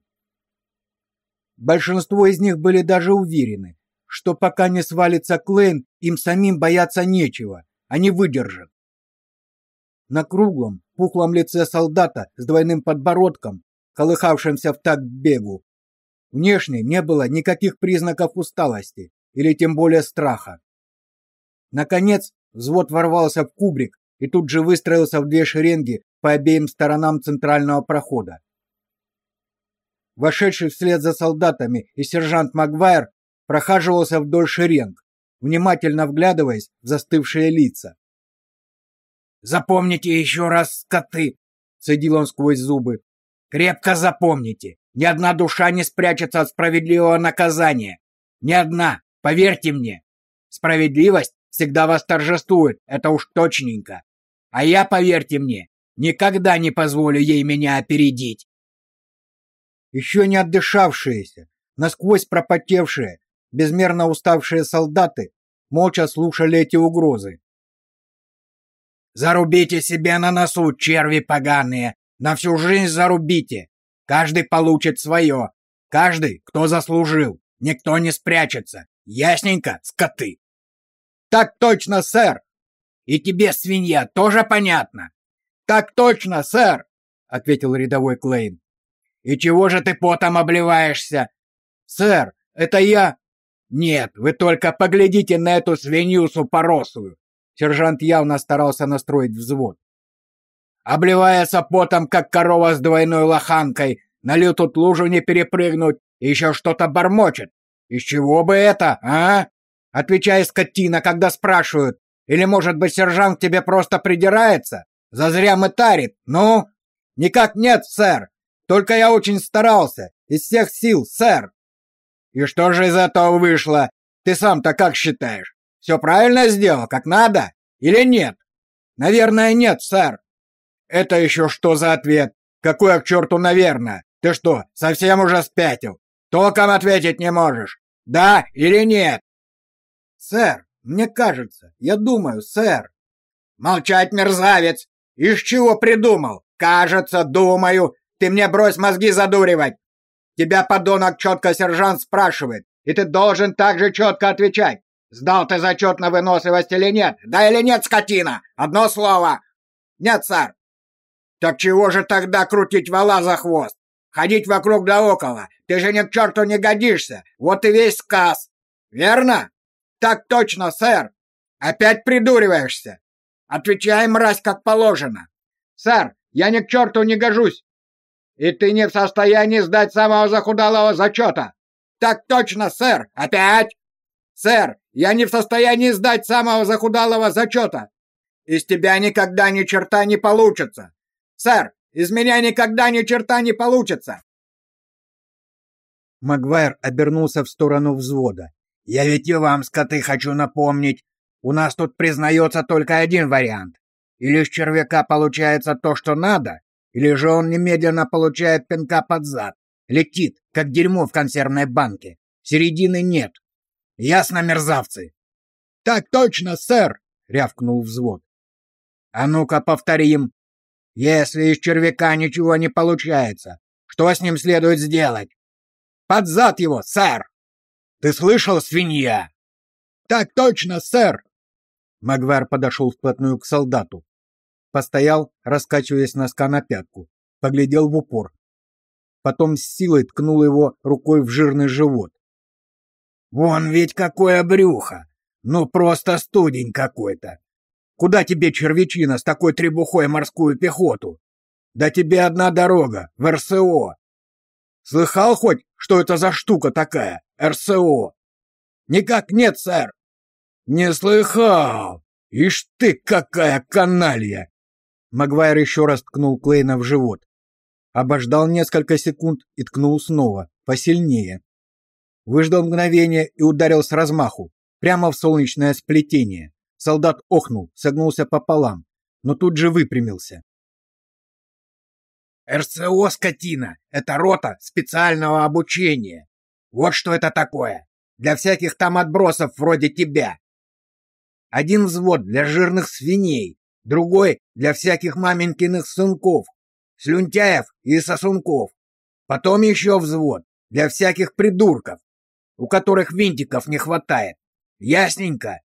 Большинство из них были даже уверены, что пока не свалится Клейн, им самим бояться нечего, они выдержат. На круглом, пухлом лице солдата с двойным подбородком, колыхавшимся в такт бегу, внешне не было никаких признаков усталости или тем более страха. Наконец, взвод ворвался в кубрик и тут же выстроился в две шеренги по обеим сторонам центрального прохода. Вошедший вслед за солдатами и сержант Магуайр прохаживался вдоль шеренг, внимательно вглядываясь в застывшие лица. «Запомните еще раз, скоты!» — цедил он сквозь зубы. «Крепко запомните! Ни одна душа не спрячется от справедливого наказания! Ни одна! Поверьте мне! Справедливость всегда восторжествует, это уж точненько! А я, поверьте мне, никогда не позволю ей меня опередить!» Еще не отдышавшиеся, насквозь пропотевшие, безмерно уставшие солдаты молча слушали эти угрозы. «Зарубите себе на носу, черви поганые! На всю жизнь зарубите! Каждый получит свое! Каждый, кто заслужил! Никто не спрячется! Ясненько, скоты!» «Так точно, сэр! И тебе, свинья, тоже понятно?» «Так точно, сэр!» — ответил рядовой Клейн. «И чего же ты потом обливаешься?» «Сэр, это я...» «Нет, вы только поглядите на эту свинью супоросую!» Сержант явно старался настроить взвод. «Обливается потом, как корова с двойной лоханкой, на тут лужу не перепрыгнуть, и еще что-то бормочет. Из чего бы это, а? Отвечай, скотина, когда спрашивают. Или, может быть, сержант тебе просто придирается? Зазря мытарит, ну?» «Никак нет, сэр. Только я очень старался. Из всех сил, сэр. И что же из этого вышло? Ты сам-то как считаешь? Все правильно сделал, как надо? Или нет? Наверное, нет, сэр. Это еще что за ответ? Какое к черту наверное? Ты что, совсем уже спятил? Толком ответить не можешь. Да или нет? Сэр, мне кажется, я думаю, сэр. Молчать, мерзавец! Из чего придумал? Кажется, думаю. Ты мне брось мозги задуривать. Тебя, подонок, четко сержант спрашивает, и ты должен также четко отвечать. Сдал ты зачет на выносливость или нет? Да или нет, скотина? Одно слово. Нет, сэр. Так чего же тогда крутить вала за хвост? Ходить вокруг да около? Ты же ни к черту не годишься. Вот и весь сказ. Верно? Так точно, сэр. Опять придуриваешься. Отвечай, мразь, как положено. Сэр, я ни к черту не гожусь. И ты не в состоянии сдать самого захудалого зачета. Так точно, сэр. Опять? Сэр, я не в состоянии сдать самого захудалого зачета. Из тебя никогда ни черта не получится. Сэр, из меня никогда ни черта не получится. Магуайр обернулся в сторону взвода. «Я ведь и вам, скоты, хочу напомнить. У нас тут признается только один вариант. Или с червяка получается то, что надо, или же он немедленно получает пинка под зад. Летит, как дерьмо в консервной банке. Середины нет. Ясно, мерзавцы? Так точно, сэр, рявкнул взвод. А ну-ка повторим. Если из червяка ничего не получается, что с ним следует сделать? Под зад его, сэр! Ты слышал, свинья? Так точно, сэр! Магвар подошел вплотную к солдату. Постоял, раскачиваясь носка на пятку, поглядел в упор. Потом с силой ткнул его рукой в жирный живот. «Вон ведь какое брюхо! Ну просто студень какой-то! Куда тебе, червячина, с такой требухой морскую пехоту? Да тебе одна дорога, в РСО! Слыхал хоть, что это за штука такая, РСО?» «Никак нет, сэр!» «Не слыхал! Ишь ты, какая каналья! Магуайр еще раз ткнул Клейна в живот. Обождал несколько секунд и ткнул снова, посильнее. Выждал мгновение и ударил с размаху, прямо в солнечное сплетение. Солдат охнул, согнулся пополам, но тут же выпрямился. РСО, скотина, это рота специального обучения. Вот что это такое. Для всяких там отбросов вроде тебя. Один взвод для жирных свиней, другой для всяких маменькиных сынков, слюнтяев и сосунков. Потом еще взвод для всяких придурков, у которых винтиков не хватает. Ясненько?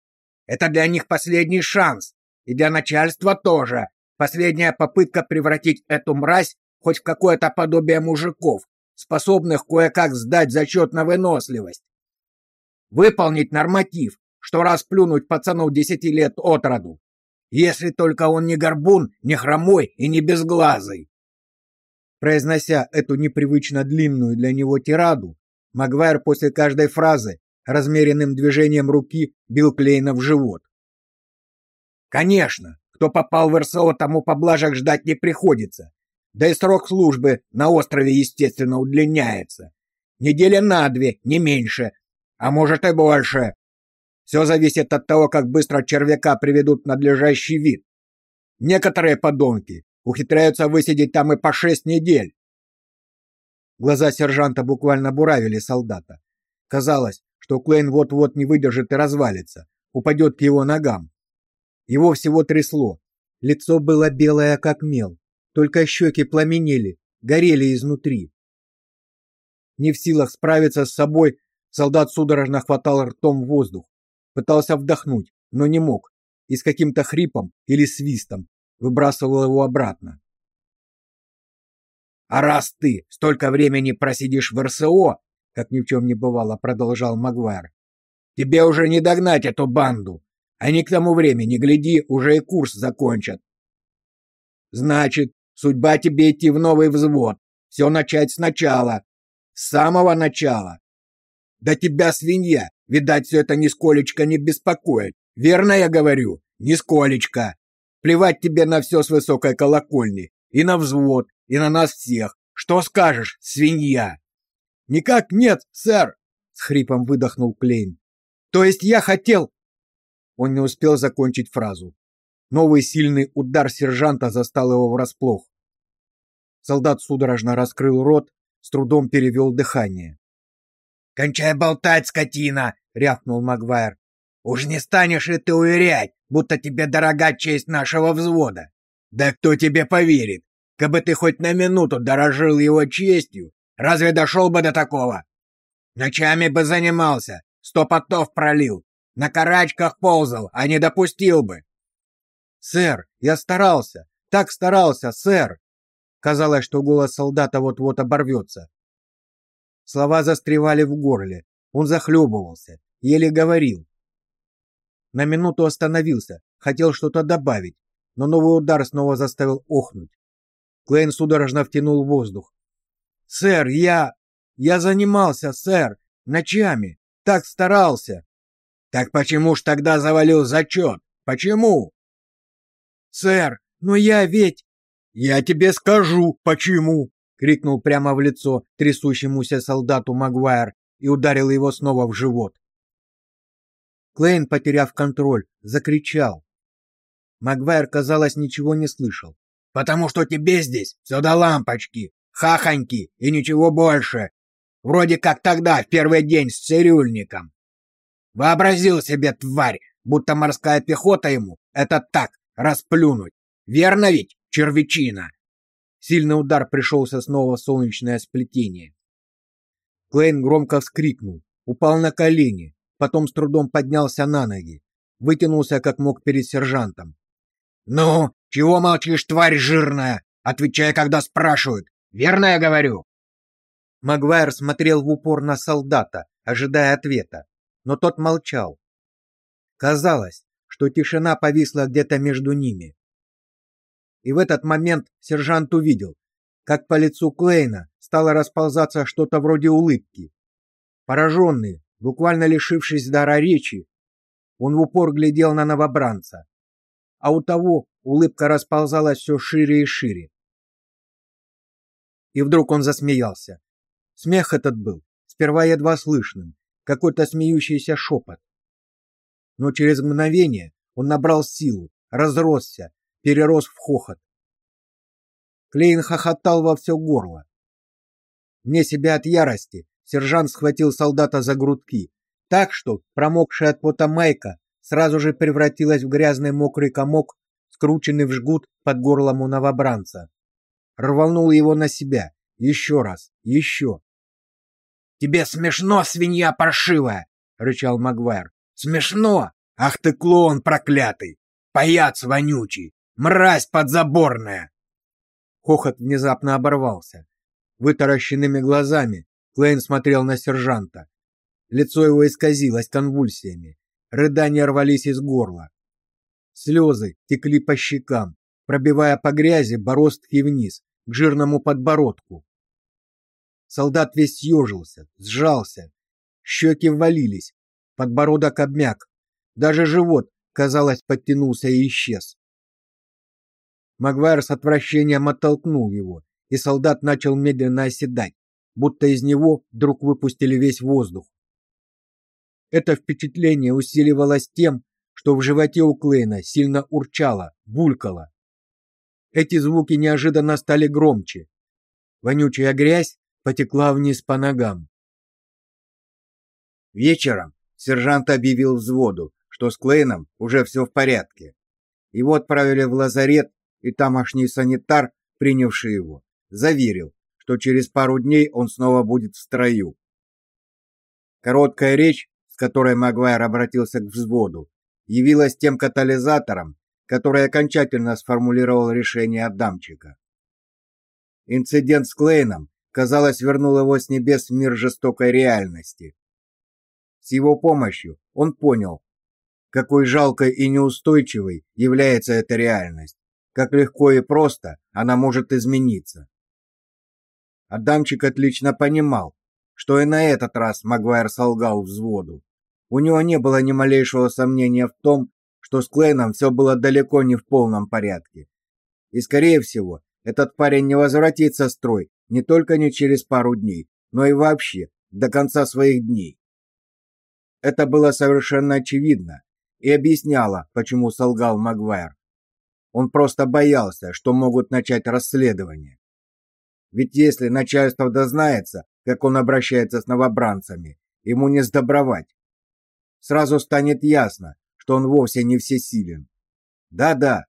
Это для них последний шанс. И для начальства тоже. Последняя попытка превратить эту мразь хоть в какое-то подобие мужиков, способных кое-как сдать зачет на выносливость. Выполнить норматив, что расплюнуть пацану десяти лет от роду. Если только он не горбун, не хромой и не безглазый. Произнося эту непривычно длинную для него тираду, Магуайр после каждой фразы размеренным движением руки бил Клейна в живот. Конечно, кто попал в РСО, тому поблажек ждать не приходится. Да и срок службы на острове, естественно, удлиняется. Неделя на две, не меньше, а может и больше. Все зависит от того, как быстро червяка приведут в надлежащий вид. Некоторые подонки ухитряются высидеть там и по шесть недель. Глаза сержанта буквально буравили солдата. Казалось, что Клейн вот-вот не выдержит и развалится, упадет к его ногам. Его всего трясло. Лицо было белое, как мел. Только щеки пламенели, горели изнутри. Не в силах справиться с собой, солдат судорожно хватал ртом воздух. Пытался вдохнуть, но не мог, и с каким-то хрипом или свистом выбрасывал его обратно. «А раз ты столько времени просидишь в РСО, как ни в чем не бывало, продолжал Магуайр, тебе уже не догнать эту банду. Они к тому времени, гляди, уже и курс закончат. Значит, судьба тебе идти в новый взвод, все начать сначала, с самого начала. Да тебя, свинья, видать, все это нисколечко не беспокоит. Верно я говорю? Нисколечко. Плевать тебе на все с высокой колокольни. И на взвод, и на нас всех. Что скажешь, свинья? Никак нет, сэр, с хрипом выдохнул Клейн. То есть я хотел... Он не успел закончить фразу. Новый сильный удар сержанта застал его врасплох. Солдат судорожно раскрыл рот, с трудом перевел дыхание. «Кончай болтать, скотина!» — рявкнул Магуайр. «Уж не станешь ли ты уверять, будто тебе дорога честь нашего взвода? Да кто тебе поверит? Кабы ты хоть на минуту дорожил его честью, разве дошел бы до такого? Ночами бы занимался, сто потов пролил, на карачках ползал, а не допустил бы. Сэр, я старался, так старался, сэр. Казалось, что голос солдата вот-вот оборвется. Слова застревали в горле. Он захлебывался, еле говорил. На минуту остановился, хотел что-то добавить, но новый удар снова заставил охнуть. Клейн судорожно втянул воздух. «Сэр, я... я занимался, сэр, ночами, так старался». «Так почему ж тогда завалил зачет? Почему?» «Сэр, но я ведь...» «Я тебе скажу, почему!» — крикнул прямо в лицо трясущемуся солдату Магуайр и ударил его снова в живот. Клейн, потеряв контроль, закричал. Магуайр, казалось, ничего не слышал. «Потому что тебе здесь все до лампочки, хахоньки и ничего больше. Вроде как тогда, в первый день с цирюльником. Вообразил себе, тварь, будто морская пехота ему — это так, расплюнуть. Верно ведь, червячина?» Сильный удар пришелся снова в солнечное сплетение. Клейн громко вскрикнул, упал на колени, потом с трудом поднялся на ноги, вытянулся как мог перед сержантом. «Ну, чего молчишь, тварь жирная? Отвечай, когда спрашивают. Верно я говорю?» Магуайр смотрел в упор на солдата, ожидая ответа, но тот молчал. Казалось, что тишина повисла где-то между ними. И в этот момент сержант увидел, как по лицу Клейна стало расползаться что-то вроде улыбки. Пораженный, буквально лишившись дара речи, он в упор глядел на новобранца, а у того улыбка расползалась все шире и шире. И вдруг он засмеялся. Смех этот был сперва едва слышным, какой-то смеющийся шепот. Но через мгновение он набрал силу, разросся, перерос в хохот. Клейн хохотал во все горло. Вне себя от ярости сержант схватил солдата за грудки, так что промокшая от пота майка сразу же превратилась в грязный мокрый комок, скрученный в жгут под горлом у новобранца. Рванул его на себя. Еще раз, еще. «Тебе смешно, свинья паршивая!» — рычал Магуайр. «Смешно! Ах ты клоун проклятый! Паяц вонючий! Мразь подзаборная!» Хохот внезапно оборвался. Вытаращенными глазами Клейн смотрел на сержанта. Лицо его исказилось конвульсиями. Рыдания рвались из горла. Слезы текли по щекам, пробивая по грязи бороздки вниз, к жирному подбородку. Солдат весь съежился, сжался, щеки ввалились, подбородок обмяк, даже живот, казалось, подтянулся и исчез. Магуайр с отвращением оттолкнул его, и солдат начал медленно оседать, будто из него вдруг выпустили весь воздух. Это впечатление усиливалось тем, что в животе у Клейна сильно урчало, булькало. Эти звуки неожиданно стали громче. Вонючая грязь потекла вниз по ногам. Вечером сержант объявил взводу, что с Клейном уже все в порядке. Его отправили в лазарет, и тамошний санитар, принявший его, заверил, что через пару дней он снова будет в строю. Короткая речь, с которой Магуайр обратился к взводу, явилась тем катализатором, который окончательно сформулировал решение Адамчика. Инцидент с Клейном, казалось, вернул его с небес в мир жестокой реальности. С его помощью он понял, какой жалкой и неустойчивой является эта реальность, как легко и просто она может измениться. Адамчик отлично понимал, что и на этот раз Магуайр солгал взводу. У него не было ни малейшего сомнения в том, что с Клейном все было далеко не в полном порядке. И, скорее всего, этот парень не возвратится в строй не только не через пару дней, но и вообще до конца своих дней. Это было совершенно очевидно и объясняло, почему солгал Магуайр. Он просто боялся, что могут начать расследование. Ведь если начальство дознается, как он обращается с новобранцами, ему не сдобровать. Сразу станет ясно, что он вовсе не всесилен. Да-да,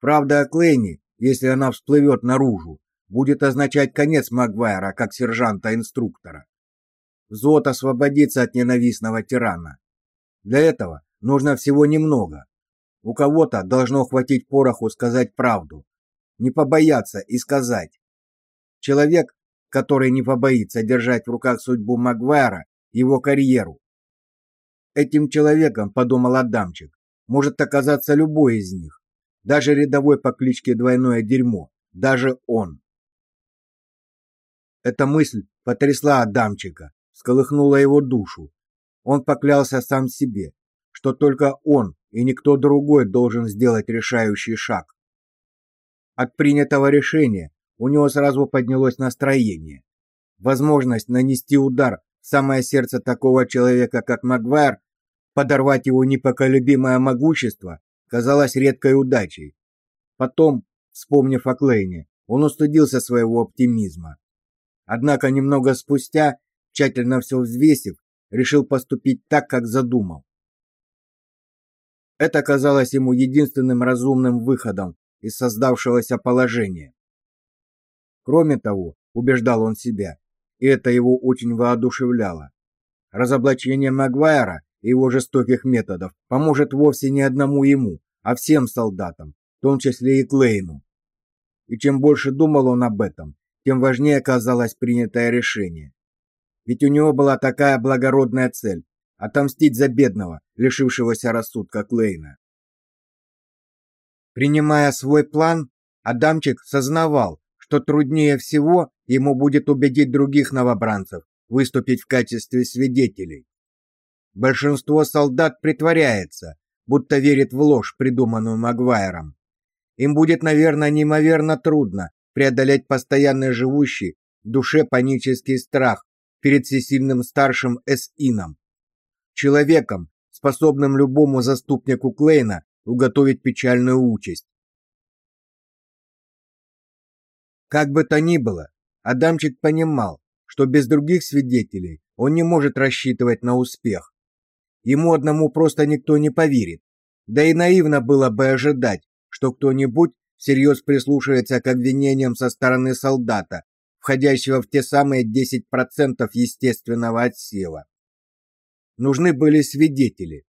правда о Клейне, если она всплывет наружу, будет означать конец Магуайра как сержанта-инструктора. Взвод освободится от ненавистного тирана. Для этого нужно всего немного. У кого-то должно хватить пороху сказать правду, не побояться и сказать. Человек, который не побоится держать в руках судьбу Магуайра, его карьеру. Этим человеком, подумал Адамчик, может оказаться любой из них, даже рядовой по кличке Двойное Дерьмо, даже он. Эта мысль потрясла Адамчика, всколыхнула его душу. Он поклялся сам себе, что только он и никто другой должен сделать решающий шаг. От принятого решения у него сразу поднялось настроение. Возможность нанести удар самое сердце такого человека, как Магуайр, подорвать его непоколебимое могущество, казалось редкой удачей. Потом, вспомнив о Клейне, он устыдился своего оптимизма. Однако немного спустя, тщательно все взвесив, решил поступить так, как задумал. Это казалось ему единственным разумным выходом из создавшегося положения. Кроме того, убеждал он себя, это его очень воодушевляло. Разоблачение Магуайра и его жестоких методов поможет вовсе не одному ему, а всем солдатам, в том числе и Клейну. И чем больше думал он об этом, тем важнее казалось принятое решение. Ведь у него была такая благородная цель отомстить за бедного, лишившегося рассудка Клейна. Принимая свой план, Адамчик сознавал, что труднее всего ему будет убедить других новобранцев выступить в качестве свидетелей. Большинство солдат притворяется, будто верит в ложь, придуманную Магуайром. Им будет, наверное, неимоверно трудно преодолеть постоянно живущий в душе панический страх перед всесильным старшим Эс-Ином, человеком, способным любому заступнику Клейна уготовить печальную участь. Как бы то ни было, Адамчик понимал, что без других свидетелей он не может рассчитывать на успех. Ему одному просто никто не поверит. Да и наивно было бы ожидать, что кто-нибудь всерьез прислушается к обвинениям со стороны солдата, входящего в те самые 10% естественного отсева. Нужны были свидетели.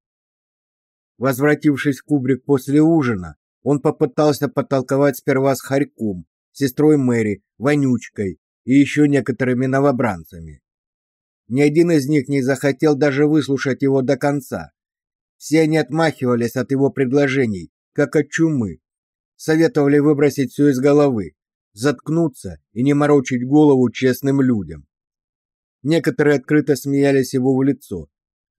Возвратившись в кубрик после ужина, он попытался потолковать сперва с Харьком, сестрой Мэри, Вонючкой и еще некоторыми новобранцами. Ни один из них не захотел даже выслушать его до конца. Все они отмахивались от его предложений, как от чумы. Советовали выбросить все из головы, заткнуться и не морочить голову честным людям. Некоторые открыто смеялись его в лицо,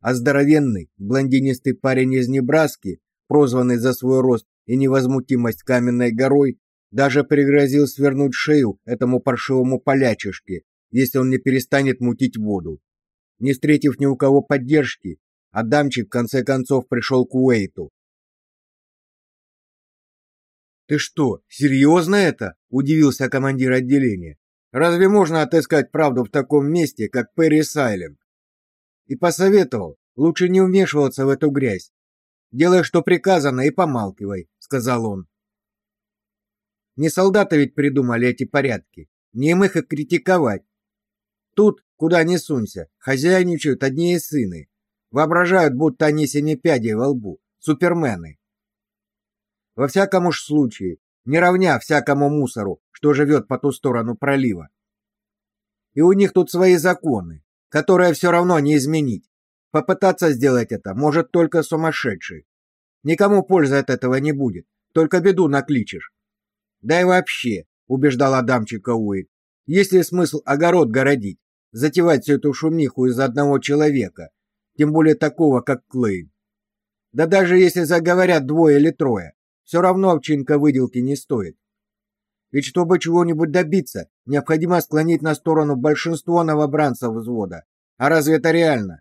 а здоровенный, блондинистый парень из Небраски, прозванный за свой рост и невозмутимость каменной горой, даже пригрозил свернуть шею этому паршивому полячишке, если он не перестанет мутить воду. Не встретив ни у кого поддержки, Адамчик в конце концов пришел к Уэйту. Ты что, серьезно это? удивился командир отделения. Разве можно отыскать правду в таком месте, как Перри Сайленд? И посоветовал лучше не вмешиваться в эту грязь. Делай, что приказано, и помалкивай, сказал он. Не солдаты ведь придумали эти порядки, не им их и критиковать. Тут, куда ни сунься, хозяйничают одни и сыны. Воображают, будто они семипядей во лбу, супермены. Во всяком уж случае, не равня всякому мусору, что живет по ту сторону пролива. И у них тут свои законы, которые все равно не изменить. Попытаться сделать это может только сумасшедший. Никому пользы от этого не будет, только беду накличешь. Да и вообще, убеждал Адамчика Уит, есть ли смысл огород городить, затевать всю эту шумиху из одного человека, тем более такого, как Клейн. Да даже если заговорят двое или трое, все равно овчинка выделки не стоит. Ведь чтобы чего-нибудь добиться, необходимо склонить на сторону большинство новобранцев взвода. А разве это реально?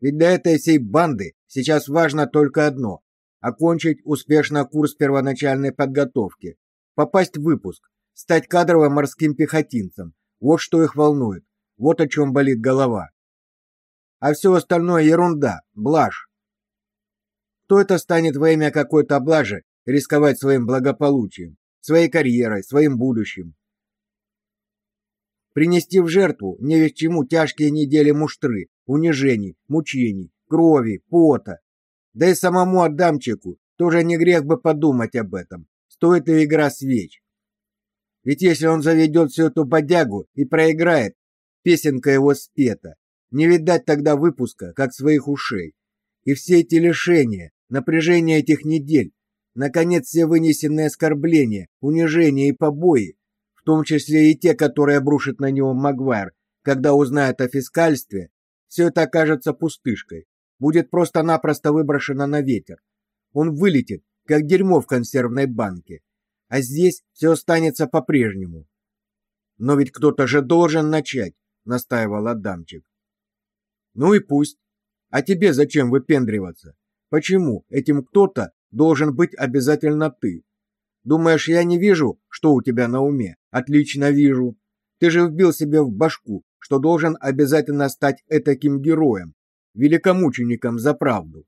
Ведь для этой всей банды сейчас важно только одно окончить успешно курс первоначальной подготовки, попасть в выпуск, стать кадровым морским пехотинцем. Вот что их волнует. Вот о чем болит голова. А все остальное ерунда, блажь. Кто это станет во имя какой-то блажи рисковать своим благополучием, своей карьерой, своим будущим? Принести в жертву не весь чему тяжкие недели муштры, унижений, мучений, крови, пота. Да и самому Адамчику тоже не грех бы подумать об этом. Стоит ли игра свеч? Ведь если он заведет всю эту бодягу и проиграет, песенка его спета. Не видать тогда выпуска, как своих ушей. И все эти лишения, напряжение этих недель, наконец все вынесенные оскорбления, унижения и побои, в том числе и те, которые обрушит на него Магуайр, когда узнает о фискальстве, все это окажется пустышкой, будет просто-напросто выброшено на ветер. Он вылетит, как дерьмо в консервной банке. А здесь все останется по-прежнему. Но ведь кто-то же должен начать настаивал Адамчик. Ну и пусть. А тебе зачем выпендриваться? Почему этим кто-то должен быть обязательно ты? Думаешь, я не вижу, что у тебя на уме? Отлично вижу. Ты же вбил себе в башку, что должен обязательно стать этаким героем, великомучеником за правду.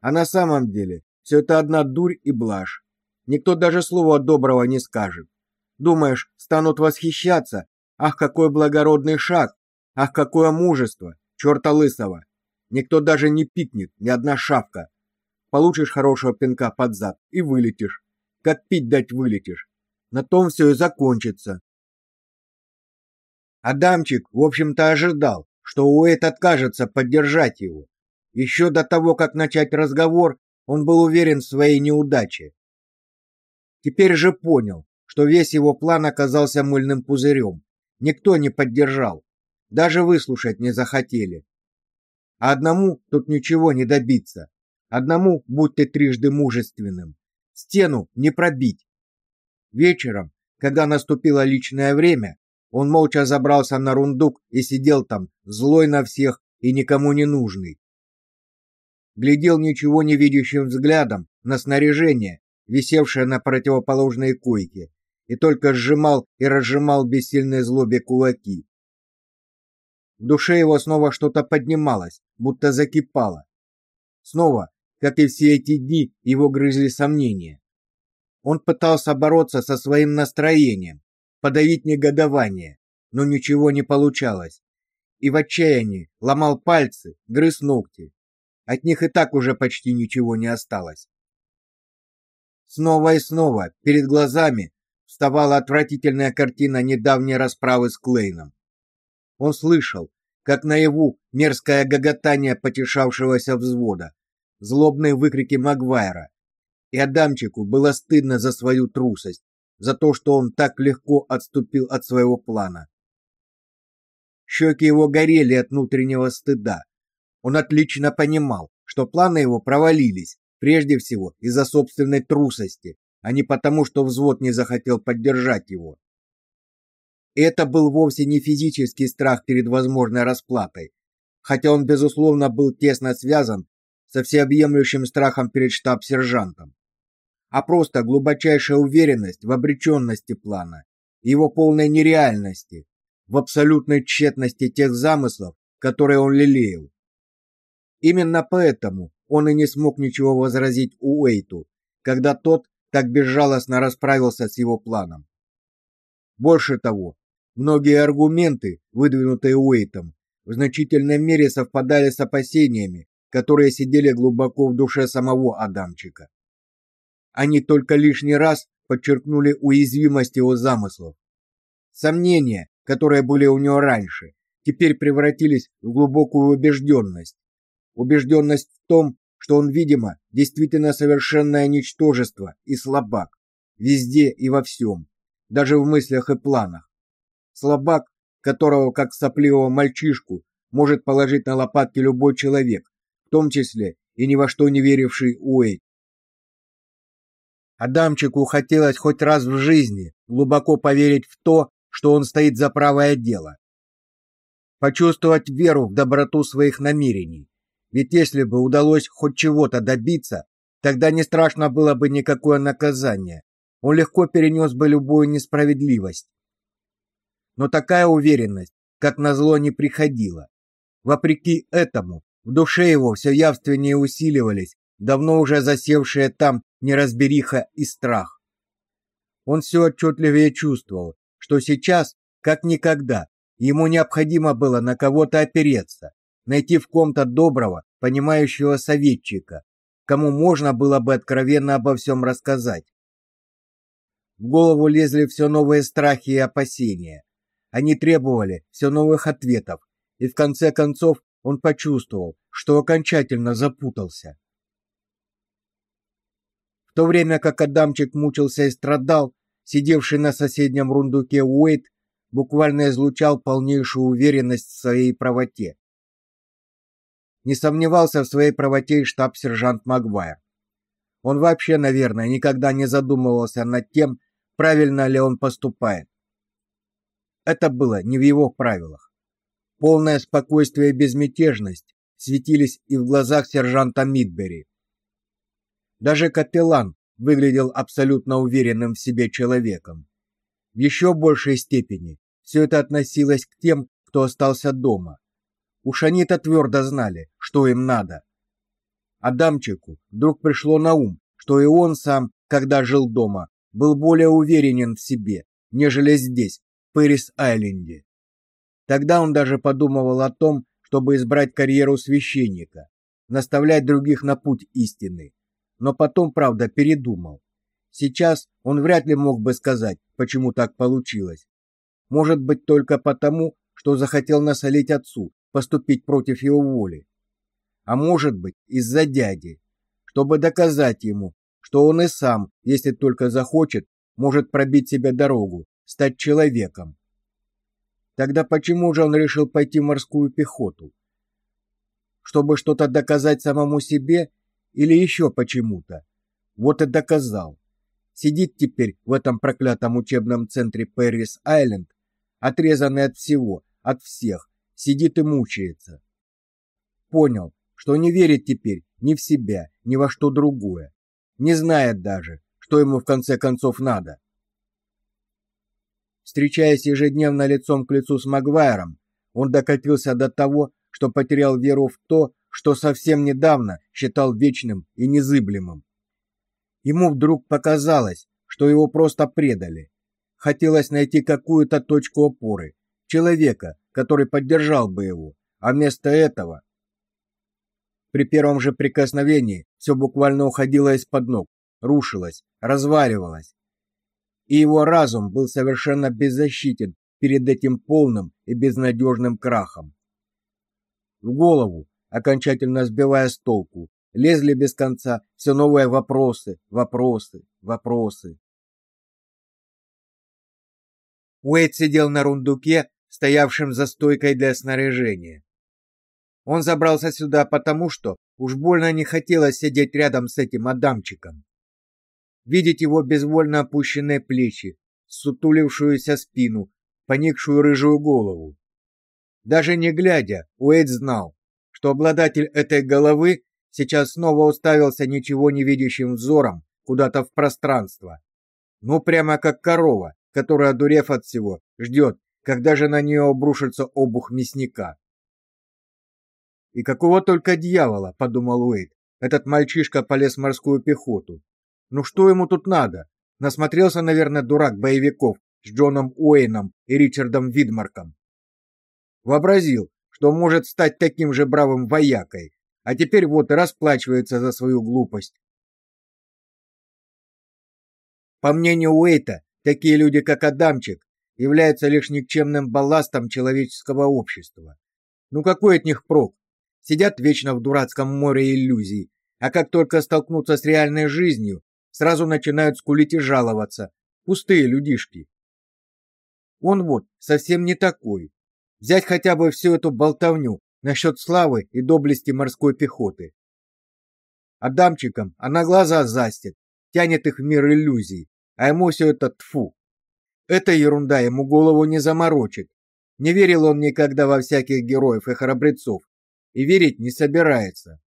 А на самом деле все это одна дурь и блажь. Никто даже слова доброго не скажет. Думаешь, станут восхищаться, Ах, какой благородный шаг! Ах, какое мужество! Чёрта лысого! Никто даже не пикнет, ни одна шавка. Получишь хорошего пинка под зад и вылетишь. Как пить дать вылетишь. На том все и закончится. Адамчик, в общем-то, ожидал, что Уэйт откажется поддержать его. Еще до того, как начать разговор, он был уверен в своей неудаче. Теперь же понял, что весь его план оказался мыльным пузырем. Никто не поддержал, даже выслушать не захотели. А одному тут ничего не добиться. Одному, будь ты трижды мужественным, стену не пробить. Вечером, когда наступило личное время, он молча забрался на рундук и сидел там, злой на всех и никому не нужный. Глядел ничего не видящим взглядом на снаряжение, висевшее на противоположной койке, и только сжимал и разжимал бессильные злобе кулаки. В душе его снова что-то поднималось, будто закипало. Снова, как и все эти дни, его грызли сомнения. Он пытался бороться со своим настроением, подавить негодование, но ничего не получалось. И в отчаянии ломал пальцы, грыз ногти. От них и так уже почти ничего не осталось. Снова и снова перед глазами вставала отвратительная картина недавней расправы с Клейном. Он слышал, как наяву мерзкое гоготание потешавшегося взвода, злобные выкрики Магвайра. И Адамчику было стыдно за свою трусость, за то, что он так легко отступил от своего плана. Щеки его горели от внутреннего стыда. Он отлично понимал, что планы его провалились, прежде всего из-за собственной трусости, а не потому, что взвод не захотел поддержать его. Это был вовсе не физический страх перед возможной расплатой, хотя он безусловно был тесно связан со всеобъемлющим страхом перед штаб-сержантом, а просто глубочайшая уверенность в обреченности плана, его полной нереальности, в абсолютной тщетности тех замыслов, которые он лелеял. Именно поэтому он и не смог ничего возразить Уэйту, когда тот так безжалостно расправился с его планом. Больше того, многие аргументы, выдвинутые Уэйтом, в значительной мере совпадали с опасениями, которые сидели глубоко в душе самого Адамчика. Они только лишний раз подчеркнули уязвимость его замыслов. Сомнения, которые были у него раньше, теперь превратились в глубокую убежденность. Убежденность в том, что он, видимо, действительно совершенное ничтожество и слабак, везде и во всем, даже в мыслях и планах. Слабак, которого, как сопливого мальчишку, может положить на лопатки любой человек, в том числе и ни во что не веривший Уэйт. Адамчику хотелось хоть раз в жизни глубоко поверить в то, что он стоит за правое дело. Почувствовать веру в доброту своих намерений. Ведь если бы удалось хоть чего-то добиться, тогда не страшно было бы никакое наказание. Он легко перенес бы любую несправедливость. Но такая уверенность, как назло, не приходила. Вопреки этому, в душе его все явственнее усиливались давно уже засевшие там неразбериха и страх. Он все отчетливее чувствовал, что сейчас, как никогда, ему необходимо было на кого-то опереться, найти в ком-то доброго, понимающего советчика, кому можно было бы откровенно обо всем рассказать. В голову лезли все новые страхи и опасения. Они требовали все новых ответов, и в конце концов он почувствовал, что окончательно запутался. В то время как Адамчик мучился и страдал, сидевший на соседнем рундуке Уэйт буквально излучал полнейшую уверенность в своей правоте. Не сомневался в своей правоте и штаб-сержант Магвайр. Он вообще, наверное, никогда не задумывался над тем, правильно ли он поступает. Это было не в его правилах. Полное спокойствие и безмятежность светились и в глазах сержанта Мидбери. Даже капеллан, выглядел абсолютно уверенным в себе человеком. В еще большей степени все это относилось к тем, кто остался дома. Уж они-то твердо знали, что им надо. Адамчику вдруг пришло на ум, что и он сам, когда жил дома, был более уверенен в себе, нежели здесь, в Пэрис-Айленде. Тогда он даже подумывал о том, чтобы избрать карьеру священника, наставлять других на путь истины но потом, правда, передумал. Сейчас он вряд ли мог бы сказать, почему так получилось. Может быть, только потому, что захотел насолить отцу, поступить против его воли. А может быть, из-за дяди, чтобы доказать ему, что он и сам, если только захочет, может пробить себе дорогу, стать человеком. Тогда почему же он решил пойти в морскую пехоту? Чтобы что-то доказать самому себе или еще почему-то. Вот и доказал. Сидит теперь в этом проклятом учебном центре Пэрис-Айленд, отрезанный от всего, от всех, сидит и мучается. Понял, что не верит теперь ни в себя, ни во что другое. Не знает даже, что ему в конце концов надо. Встречаясь ежедневно лицом к лицу с Магвайром, он докатился до того, что потерял веру в то, что совсем недавно считал вечным и незыблемым. Ему вдруг показалось, что его просто предали. Хотелось найти какую-то точку опоры, человека, который поддержал бы его, а вместо этого При первом же прикосновении все буквально уходило из-под ног, рушилось, разваливалось. И его разум был совершенно беззащитен перед этим полным и безнадежным крахом. В голову, окончательно сбивая с толку, лезли без конца все новые вопросы, вопросы, вопросы. Уэйд сидел на рундуке, стоявшем за стойкой для снаряжения. Он забрался сюда потому, что уж больно не хотелось сидеть рядом с этим адамчиком. Видеть его безвольно опущенные плечи, сутулившуюся спину, поникшую рыжую голову. Даже не глядя, Уэйд знал, что обладатель этой головы сейчас снова уставился ничего не видящим взором куда-то в пространство. Ну прямо как корова, которая, одурев от всего, ждет, когда же на нее обрушится обух мясника. И какого только дьявола, подумал Уэйд. Этот мальчишка полез в морскую пехоту. Ну что ему тут надо? Насмотрелся, наверное, дурак боевиков с Джоном Уэйном и Ричардом Видмарком. Вообразил, что может стать таким же бравым воякой, а теперь вот и расплачивается за свою глупость. По мнению Уэйта, такие люди, как Адамчик, являются лишь никчемным балластом человеческого общества. Ну какой от них прок? Сидят вечно в дурацком море иллюзий, а как только столкнутся с реальной жизнью, сразу начинают скулить и жаловаться. Пустые людишки. Он вот совсем не такой. Взять хотя бы всю эту болтовню насчет славы и доблести морской пехоты. Адамчикам она глаза застит, тянет их в мир иллюзий, а ему все это тфу. Эта ерунда ему голову не заморочит. Не верил он никогда во всяких героев и храбрецов, и верить не собирается.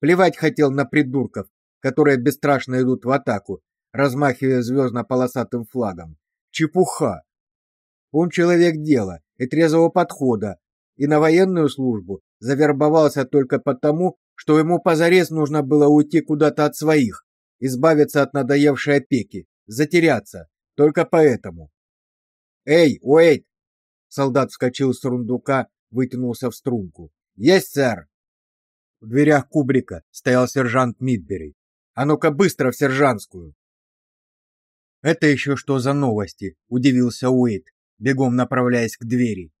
Плевать хотел на придурков, которые бесстрашно идут в атаку, размахивая звездно-полосатым флагом. Чепуха. Он человек дела и трезвого подхода, и на военную службу завербовался только потому, что ему позарез нужно было уйти куда-то от своих, избавиться от надоевшей опеки, затеряться, только поэтому. «Эй, Уэйт!» Солдат вскочил с рундука, вытянулся в струнку. Есть, сэр. В дверях кубрика стоял сержант Мидбери. А ну-ка быстро в сержантскую. Это еще что за новости? удивился Уэйт, бегом направляясь к двери.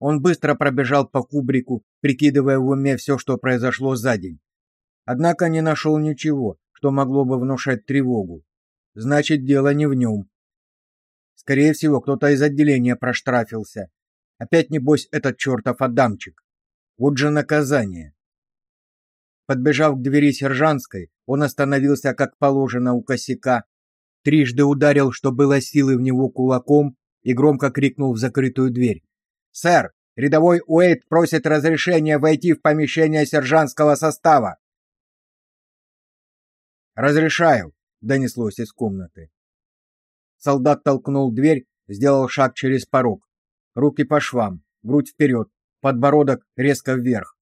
Он быстро пробежал по кубрику, прикидывая в уме все, что произошло за день. Однако не нашел ничего, что могло бы внушать тревогу. Значит, дело не в нем. Скорее всего, кто-то из отделения проштрафился. Опять небось этот чертов Адамчик. Вот же наказание. Подбежав к двери сержантской, он остановился как положено у косяка, трижды ударил, что было силы в него кулаком, и громко крикнул в закрытую дверь: "Сэр, рядовой Уэйт просит разрешения войти в помещение сержантского состава". "Разрешаю", донеслось из комнаты. Солдат толкнул дверь, сделал шаг через порог. Руки по швам, грудь вперед, подбородок резко вверх.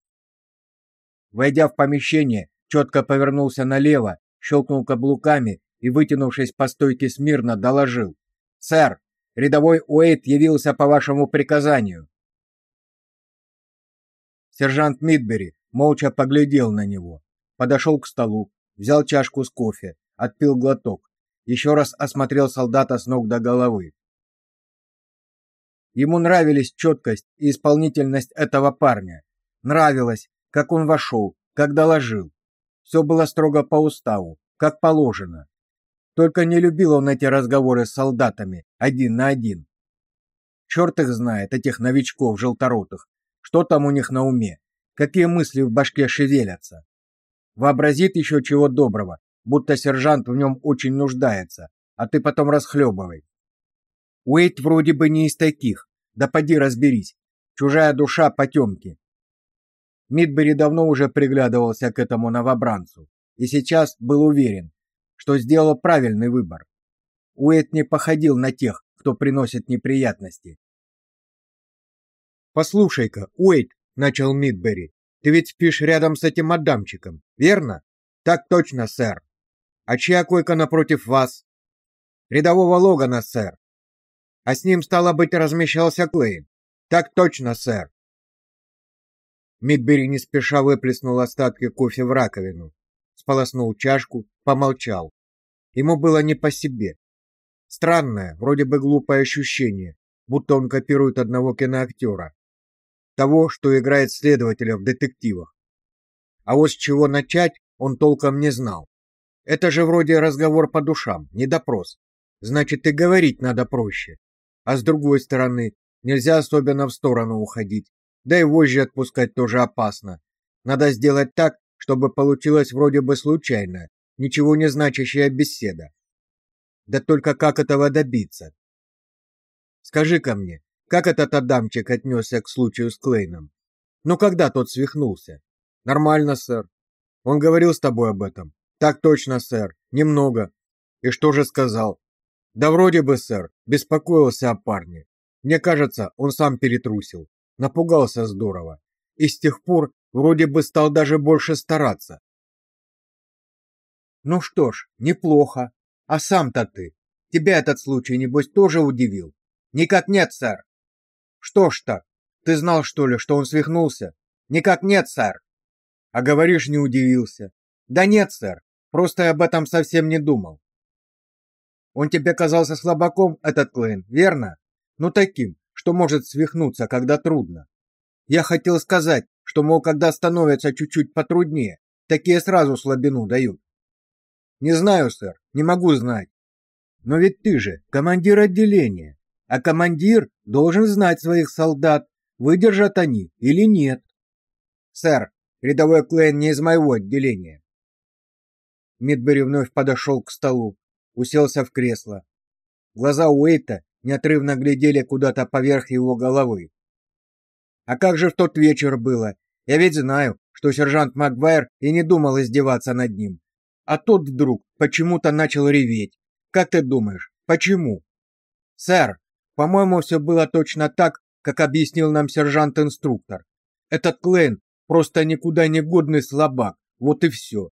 Войдя в помещение, четко повернулся налево, щелкнул каблуками и, вытянувшись по стойке смирно, доложил: "Сэр, рядовой Уэйт явился по вашему приказанию". Сержант Мидбери молча поглядел на него, подошел к столу, взял чашку с кофе, отпил глоток, еще раз осмотрел солдата с ног до головы. Ему нравились четкость и исполнительность этого парня. Нравилось, как он вошел, как доложил. Все было строго по уставу, как положено. Только не любил он эти разговоры с солдатами один на один. Черт их знает, этих новичков желторотых. Что там у них на уме? Какие мысли в башке шевелятся? Вообразит еще чего доброго, будто сержант в нем очень нуждается, а ты потом расхлебывай. Уэйт вроде бы не из таких. Да поди разберись. Чужая душа потемки. Мидбери давно уже приглядывался к этому новобранцу и сейчас был уверен, что сделал правильный выбор. Уэйт не походил на тех, кто приносит неприятности. Послушай-ка, Уэйт, начал Мидбери. Ты ведь спишь рядом с этим Адамчиком, верно? Так точно, сэр. А чья койка напротив вас? Рядового Логана, сэр. А с ним стало быть размещался Клейн. Так точно, сэр. Мидбери не спеша выплеснул остатки кофе в раковину, сполоснул чашку, помолчал. Ему было не по себе. Странное, вроде бы глупое ощущение, будто он копирует одного киноактера. Того, что играет следователя в детективах. А вот с чего начать, он толком не знал. Это же вроде разговор по душам, не допрос. Значит, и говорить надо проще. А с другой стороны, нельзя особенно в сторону уходить. Да и вожжи отпускать тоже опасно. Надо сделать так, чтобы получилось вроде бы случайно, ничего не значащая беседа. Да только как этого добиться? Скажи-ка мне, как этот Адамчик отнесся к случаю с Клейном? Ну когда тот свихнулся? Нормально, сэр. Он говорил с тобой об этом? Так точно, сэр. Немного. И что же сказал? Да вроде бы, сэр, беспокоился о парне. Мне кажется, он сам перетрусил. Напугался здорово. И с тех пор вроде бы стал даже больше стараться. Ну что ж, неплохо. А сам-то ты? Тебя этот случай, небось, тоже удивил? Никак нет, сэр. Что ж так? Ты знал, что ли, что он свихнулся? Никак нет, сэр. А говоришь, не удивился. Да нет, сэр. Просто я об этом совсем не думал. Он тебе казался слабаком, этот Клейн, верно? Ну таким, что может свихнуться, когда трудно. Я хотел сказать, что, мол, когда становится чуть-чуть потруднее, такие сразу слабину дают. Не знаю, сэр, не могу знать. Но ведь ты же командир отделения, а командир должен знать своих солдат, выдержат они или нет. Сэр, рядовой Клейн не из моего отделения. Мидбери вновь подошел к столу, уселся в кресло. Глаза Уэйта неотрывно глядели куда-то поверх его головы. А как же в тот вечер было? Я ведь знаю, что сержант Маквайр и не думал издеваться над ним. А тот вдруг почему-то начал реветь. Как ты думаешь, почему? Сэр, по-моему, все было точно так, как объяснил нам сержант-инструктор. Этот Клейн просто никуда не годный слабак. Вот и все.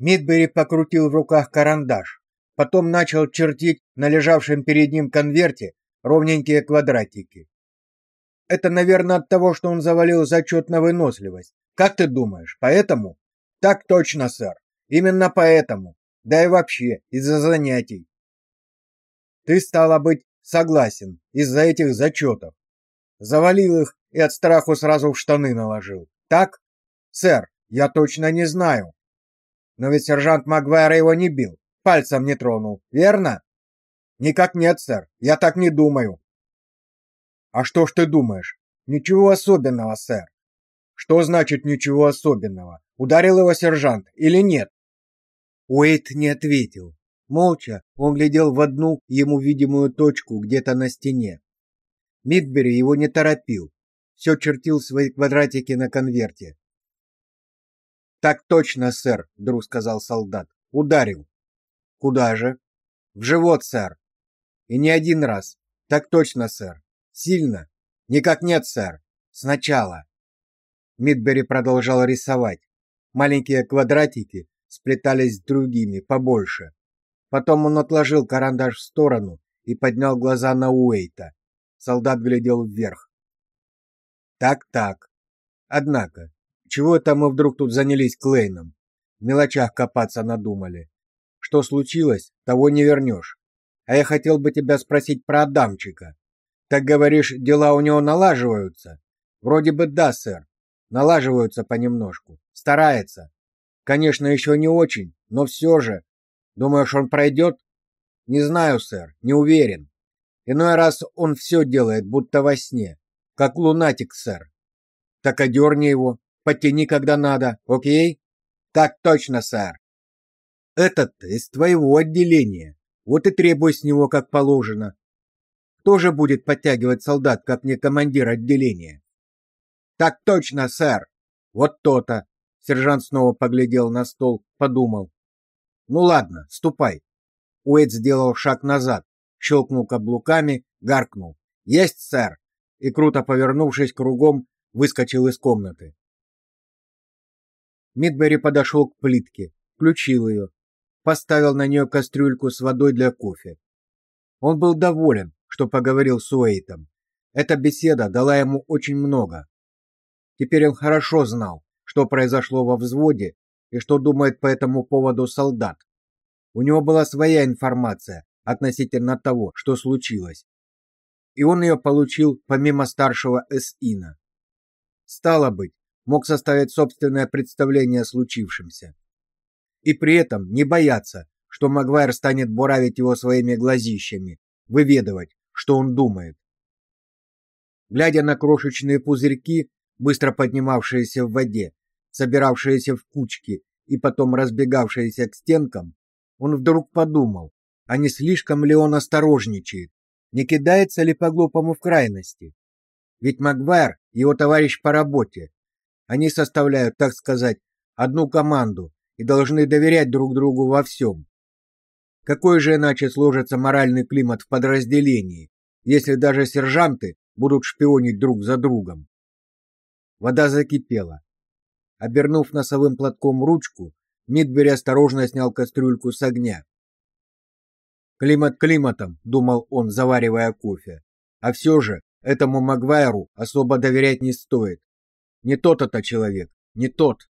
Мидбери покрутил в руках карандаш, потом начал чертить на лежавшем перед ним конверте ровненькие квадратики. Это, наверное, от того, что он завалил зачет на выносливость. Как ты думаешь, поэтому? Так точно, сэр. Именно поэтому. Да и вообще, из-за занятий. Ты стало быть согласен из-за этих зачетов. Завалил их и от страху сразу в штаны наложил. Так? Сэр, я точно не знаю. Но ведь сержант Магуайр его не бил, пальцем не тронул, верно? Никак нет, сэр. Я так не думаю. А что ж ты думаешь? Ничего особенного, сэр. Что значит ничего особенного? Ударил его сержант или нет? Уэйт не ответил. Молча он глядел в одну ему видимую точку где-то на стене. Мидбери его не торопил. Все чертил свои квадратики на конверте. Так точно, сэр, вдруг сказал солдат. Ударил. Куда же? В живот, сэр. И не один раз. Так точно, сэр. Сильно? Никак нет, сэр. Сначала. Мидбери продолжал рисовать. Маленькие квадратики сплетались с другими, побольше. Потом он отложил карандаш в сторону и поднял глаза на Уэйта. Солдат глядел вверх. Так-так. Однако, чего это мы вдруг тут занялись Клейном? В мелочах копаться надумали. Что случилось, того не вернешь. А я хотел бы тебя спросить про Адамчика. Так говоришь, дела у него налаживаются? Вроде бы да, сэр. Налаживаются понемножку. Старается. Конечно, еще не очень, но все же. Думаешь, он пройдет? Не знаю, сэр, не уверен. Иной раз он все делает, будто во сне. Как лунатик, сэр. Так одерни его, Подтяни, когда надо, окей? Так точно, сэр. Этот из твоего отделения. Вот и требуй с него как положено. Кто же будет подтягивать солдат, как не командир отделения? Так точно, сэр. Вот то-то. Сержант снова поглядел на стол, подумал. Ну ладно, ступай. Уэйд сделал шаг назад, щелкнул каблуками, гаркнул: "Есть, сэр!" и круто повернувшись кругом, выскочил из комнаты. Мидбери подошел к плитке, включил ее, поставил на нее кастрюльку с водой для кофе. Он был доволен, что поговорил с Уэйтом. Эта беседа дала ему очень много. Теперь он хорошо знал, что произошло во взводе и что думает по этому поводу солдат. У него была своя информация относительно того, что случилось. И он ее получил помимо старшего СИНа. Стало быть, мог составить собственное представление о случившемся. И при этом не бояться, что Магуайр станет буравить его своими глазищами, выведывать, что он думает. Глядя на крошечные пузырьки, быстро поднимавшиеся в воде, собиравшиеся в кучки и потом разбегавшиеся к стенкам, он вдруг подумал, а не слишком ли он осторожничает, не кидается ли по-глупому в крайности. Ведь Магвайр — его товарищ по работе. Они составляют, так сказать, одну команду и должны доверять друг другу во всем. Какой же иначе сложится моральный климат в подразделении, если даже сержанты будут шпионить друг за другом? Вода закипела. Обернув носовым платком ручку, Мидбери осторожно снял кастрюльку с огня. Климат климатом, думал он, заваривая кофе. А все же этому Магвайру особо доверять не стоит. Не тот это человек, не тот.